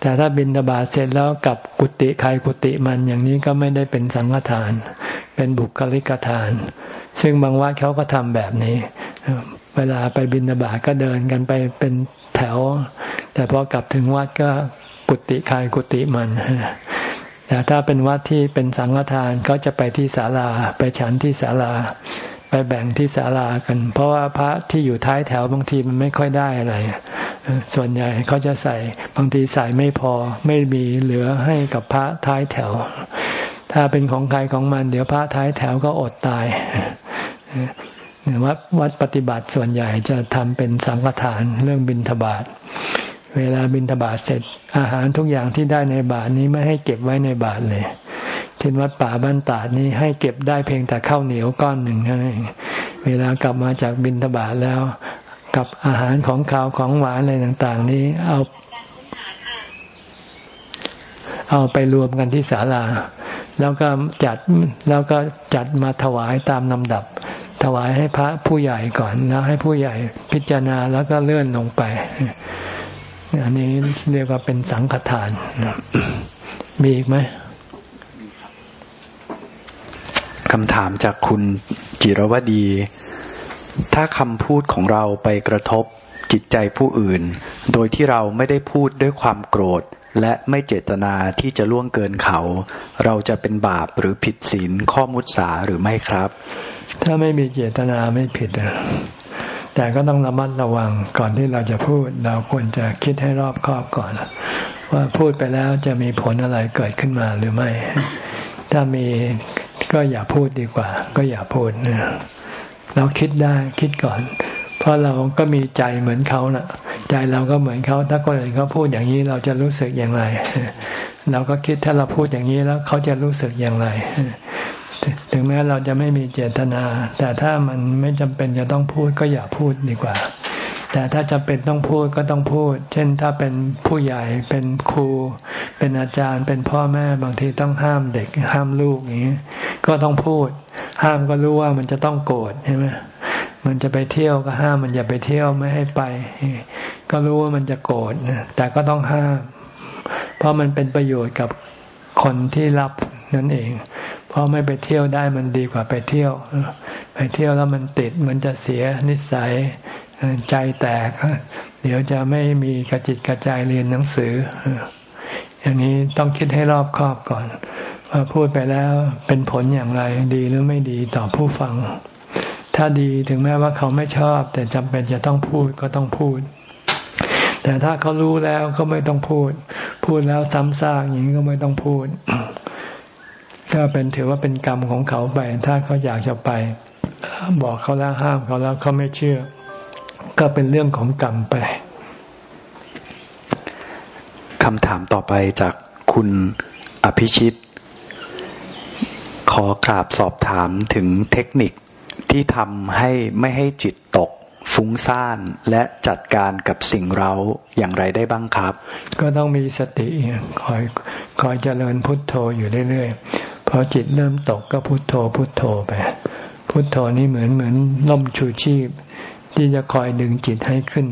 แต่ถ้าบิณฑบาตเสร็จแล้วกับกุฏิใครกุฏิมันอย่างนี้ก็ไม่ได้เป็นสังฆทาน เป็นบุคลิกทาน ซึ่งบางวัดเขาก็ทำแบบนี้ เวลาไปบินบาก็เดินกันไปเป็นแถว แต่พอกลับถึงวัดก็กุฏิใครกุฏิมันแต่ถ้าเป็นวัดที่เป็นสังฆทานก็จะไปที่ศาลาไปฉันที่ศาลา ไปแบ่งที่ศาลากัน เพราะว่าพระที่อยู่ท้ายแถวบางทีมันไม่ค่อยได้อะไร ส่วนใหญ่เขาจะใส่บางทีใส่ไม่พอไม่มีเหลือให้กับพระท้ายแถว ถ้าเป็นของใครของมัน เดี๋ยวพระท้ายแถวก็อดตายวัดวัดปฏิบัติส่วนใหญ่จะทำเป็นสังฆทานเรื่องบิณฑบาตเวลาบิณฑบาตเสร็จ อาหารทุกอย่างที่ได้ในบาทนี้ไม่ให้เก็บไว้ในบาทเลยเช่นวัดป่าบ้านตาดนี้ให้เก็บได้เพียงแต่ข้าวเหนียวก้อนหนึ่งเท่านั้นเวลากลับมาจากบิณฑบาตแล้ว กับอาหารของข้าวของหวานอะไรต่าง ๆ นี้เอา เอาไปรวมกันที่ศาลา แล้วก็จัดแล้วก็จัดมาถวายตามลำดับ ถวายให้พระผู้ใหญ่ก่อน แล้วให้ผู้ใหญ่พิจารณาแล้วก็เลื่อนลงไป อันนี้เรียกว่าเป็นสังฆทาน มีอีกไหมคำถามจากคุณจิรวดี ถ้าคำพูดของเราไปกระทบจิตใจผู้อื่น โดยที่เราไม่ได้พูดด้วยความโกรธ และไม่เจตนาที่จะล่วงเกินเขา เราจะเป็นบาปหรือผิดศีลข้อมุสาหรือไม่ครับ ถ้าไม่มีเจตนาไม่ผิด แต่ก็ต้องระมัดระวังก่อนที่เราจะพูด เราควรจะคิดให้รอบคอบก่อน ว่าพูดไปแล้วจะมีผลอะไรเกิดขึ้นมาหรือไม่ ถ้ามีก็อย่าพูดดีกว่า ก็อย่าพูดเราคิดได้คิดก่อน เพราะเราก็มีใจเหมือนเขานะ่ะ ใจเราก็เหมือนเขา ถ้าคนอื่นเขาพูดอย่างนี้เราจะรู้สึกอย่างไร เราก็คิดถ้าเราพูดอย่างนี้แล้วเขาจะรู้สึกอย่างไร ถึงแม้เราจะไม่มีเจตนา แต่ถ้ามันไม่จำเป็นจะต้องพูดก็อย่าพูดดีกว่า แต่ถ้าจำเป็นต้องพูดก็ต้องพูด เช่นถ้าเป็นผู้ใหญ่เป็นครู เป็นอาจารย์เป็นพ่อแม่บางทีต้องห้ามเด็ก ห้ามลูกอย่างนี้ ก็ต้องพูด ห้ามก็รู้ว่ามันจะต้องโกรธใช่ไหม มันจะไปเที่ยวก็ห้ามมันอย่าไปเที่ยวไม่ให้ไป ก็รู้ว่ามันจะโกรธแต่ก็ต้องห้าม เพราะมันเป็นประโยชน์กับคนที่รับนั่นเอง เพราะไม่ไปเที่ยวได้มันดีกว่าไปเที่ยว ไปเที่ยวแล้วมันติดมันจะเสียนิสัยใจแตก เดี๋ยวจะไม่มีกระจิตกระจายเรียนหนังสืออย่างนี้ต้องคิดให้รอบคอบก่อน ว่าพูดไปแล้วเป็นผลอย่างไรดีหรือไม่ดีต่อผู้ฟัง ถ้าดีถึงแม้ว่าเขาไม่ชอบ แต่จำเป็นจะต้องพูดก็ต้องพูด แต่ถ้าเขารู้แล้วก็ไม่ต้องพูด พูดแล้วซ้ำซากอย่างนี้ก็ไม่ต้องพูด ก็เป็นถือว่าเป็นกรรมของเขาไป ถ้าเขาอยากจะไป บอกเขาแล้วห้ามเขาแล้วเขาไม่เชื่อ ก็เป็นเรื่องของกรรมไปคำถามต่อไปจากคุณอภิชิต ขอกราบสอบถามถึงเทคนิค ที่ทำให้ไม่ให้จิตตกฟุ้งซ่านและจัดการกับสิ่งเราอย่างไรได้บ้างครับ ก็ต้องมีสติคอยคอยเจริญพุทโธอยู่เรื่อยๆพอจิตเริ่มตกก็พุทโธพุทโธไปพุทโธนี่เหมือนเหมือนล่มชูชีพ ที่จะคอยดึงจิตให้ขึ้น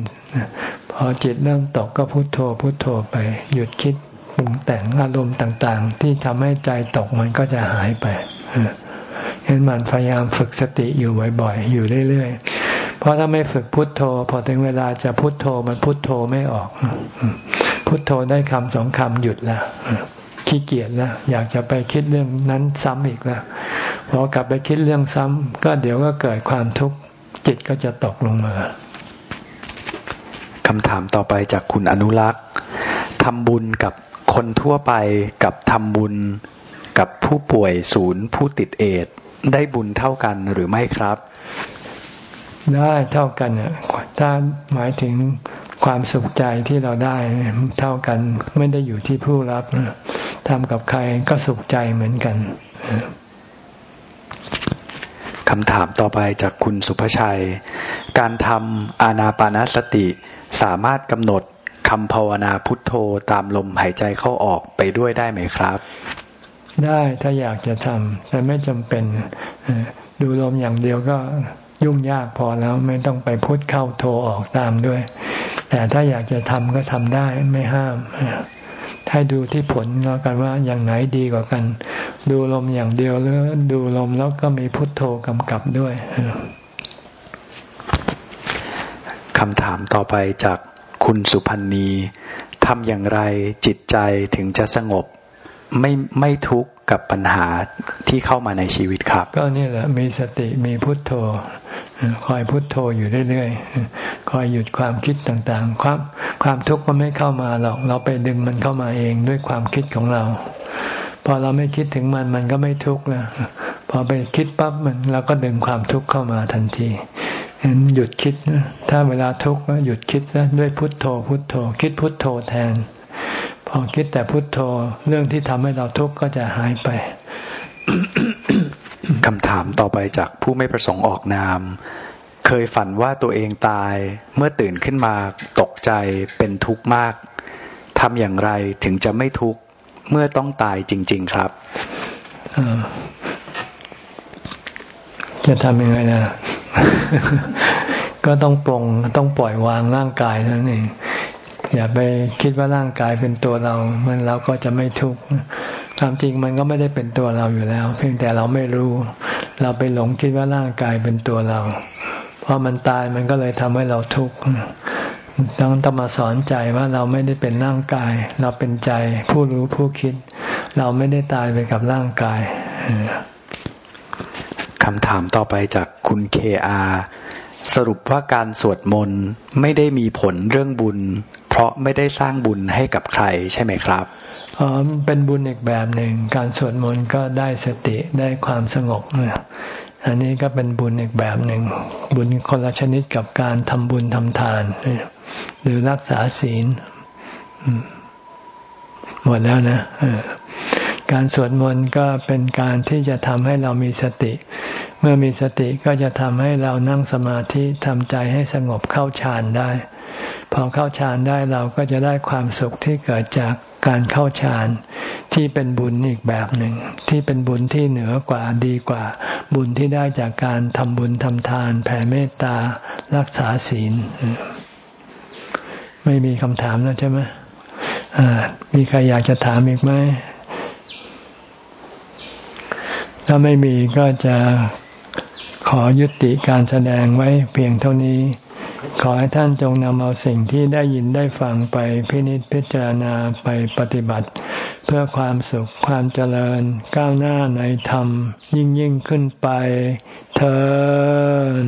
พอจิตเริ่มตกก็พุทโธพุทโธไป หยุดคิดปรุงแต่งอารมณ์ต่าง ๆ ที่ทำให้ใจตกมันก็จะหายไป เห็นมันพยายามฝึกสติอยู่บ่อยๆ อยู่เรื่อยๆ เพราะถ้าไม่ฝึกพุทโธ พอถึงเวลาจะพุทโธมันพุทโธไม่ออก พุทโธได้คำสองคำหยุดแล้วขี้เกียจแล้วอยากจะไปคิดเรื่องนั้นซ้ำอีกแล้วพอกลับไปคิดเรื่องซ้ำก็เดี๋ยวก็เกิดความทุกข์จิตก็จะตกลงมาคำถามต่อไปจากคุณอนุรักษ์ทำบุญกับคนทั่วไปกับทำบุญกับผู้ป่วยศูนย์ผู้ติดเอด ได้บุญเท่ากันหรือไม่ครับ ได้เท่ากันเนี่ยถ้าหมายถึงความสุขใจที่เราได้เท่ากันไม่ได้อยู่ที่ผู้รับทำกับใครก็สุขใจเหมือนกันคำถามต่อไปจากคุณสุภชัย การทำอานาปานสติสามารถกำหนดคำภาวนาพุทโธตามลมหายใจเข้าออกไปด้วยได้ไหมครับ ได้ถ้าอยากจะทำแต่ไม่จำเป็นดูลมอย่างเดียวก็ยุ่งยากพอแล้วไม่ต้องไปพุทเข้าโทออกตามด้วย แต่ถ้าอยากจะทำก็ทำได้ไม่ห้ามให้ดูที่ผลแล้วกันว่าอย่างไหนดีกว่ากัน ดูลมอย่างเดียวหรือดูลมแล้วก็มีพุทโธกำกับด้วยคำถามต่อไปจากคุณสุพันนีทำอย่างไรจิตใจถึงจะสงบ ไม่ไม่ทุกข์กับปัญหาที่เข้ามาในชีวิตครับ ก็นี่แหละมีสติมีพุทโธ คอยพุทโธอยู่เรื่อยๆ คอยหยุดความคิดต่างๆ ความความทุกข์มันไม่เข้ามาหรอก เราไปดึงมันเข้ามาเองด้วยความคิดของเรา พอเราไม่คิดถึงมันมันก็ไม่ทุกข์แล้วพอไปคิดปั๊บมันเราก็ดึงความทุกข์เข้ามาทันทีเห็นหยุดคิด ถ้าเวลาทุกข์ก็หยุดคิดซะด้วยพุทโธ พุทโธ คิดพุทโธแทน พอคิดแต่พุทโธเรื่องที่ทำให้เราทุกข์ก็จะหายไปคำถามต่อไปจากผู้ไม่ประสงค์ออกนาม เคยฝันว่าตัวเองตาย เมื่อตื่นขึ้นมาตกใจเป็นทุกข์มากทำอย่างไรถึงจะไม่ทุกข์เมื่อต้องตายจริง ๆ ครับจะทำยังไงนะ ก็ต้องปรงต้องปล่อยวางร่างกายนั่นเอง อย่าไปคิดว่าร่างกายเป็นตัวเรา มันเราก็จะไม่ทุกข์ความจริงมันก็ไม่ได้เป็นตัวเราอยู่แล้ว เพียงแต่เราไม่รู้ เราไปหลงคิดว่าร่างกายเป็นตัวเราเพราะมันตายมันก็เลยทำให้เราทุกข์ต้องต้องมาสอนใจว่าเราไม่ได้เป็นร่างกาย เราเป็นใจผู้รู้ผู้คิด เราไม่ได้ตายไปกับร่างกายคำถามต่อไปจากคุณเคอา สรุปว่าการสวดมนต์ไม่ได้มีผลเรื่องบุญ เพราะไม่ได้สร้างบุญให้กับใครใช่ไหมครับอ๋อเป็นบุญอีกแบบหนึ่ง การสวดมนต์ก็ได้สติได้ความสงบเนี่ยอันนี้ก็เป็นบุญอีกแบบหนึ่ง บุญคนละชนิดกับการทำบุญทำทาน หรือรักษาศีลหมดแล้วนะการสวดมนต์ก็เป็นการที่จะทำให้เรามีสติ เมื่อมีสติก็จะทำให้เรานั่งสมาธิทำใจให้สงบเข้าฌานได้ พอเข้าฌานได้เราก็จะได้ความสุขที่เกิดจากการเข้าฌานที่เป็นบุญอีกแบบหนึ่ง ที่เป็นบุญที่เหนือกว่าดีกว่า บุญที่ได้จากการทำบุญทำทาน แผ่เมตตารักษาศีล ไม่มีคำถามแล้วใช่ไหมมีใครอยากจะถามอีกไหมถ้าไม่มีก็จะ ขอยุติการแสดงไว้เพียงเท่านี้ ขอให้ท่านจงนำเอาสิ่งที่ได้ยินได้ฟังไปพินิจพิจารณาไปปฏิบัติ เพื่อความสุขความเจริญก้าวหน้าในธรรม ยิ่งยิ่งขึ้นไปเธอ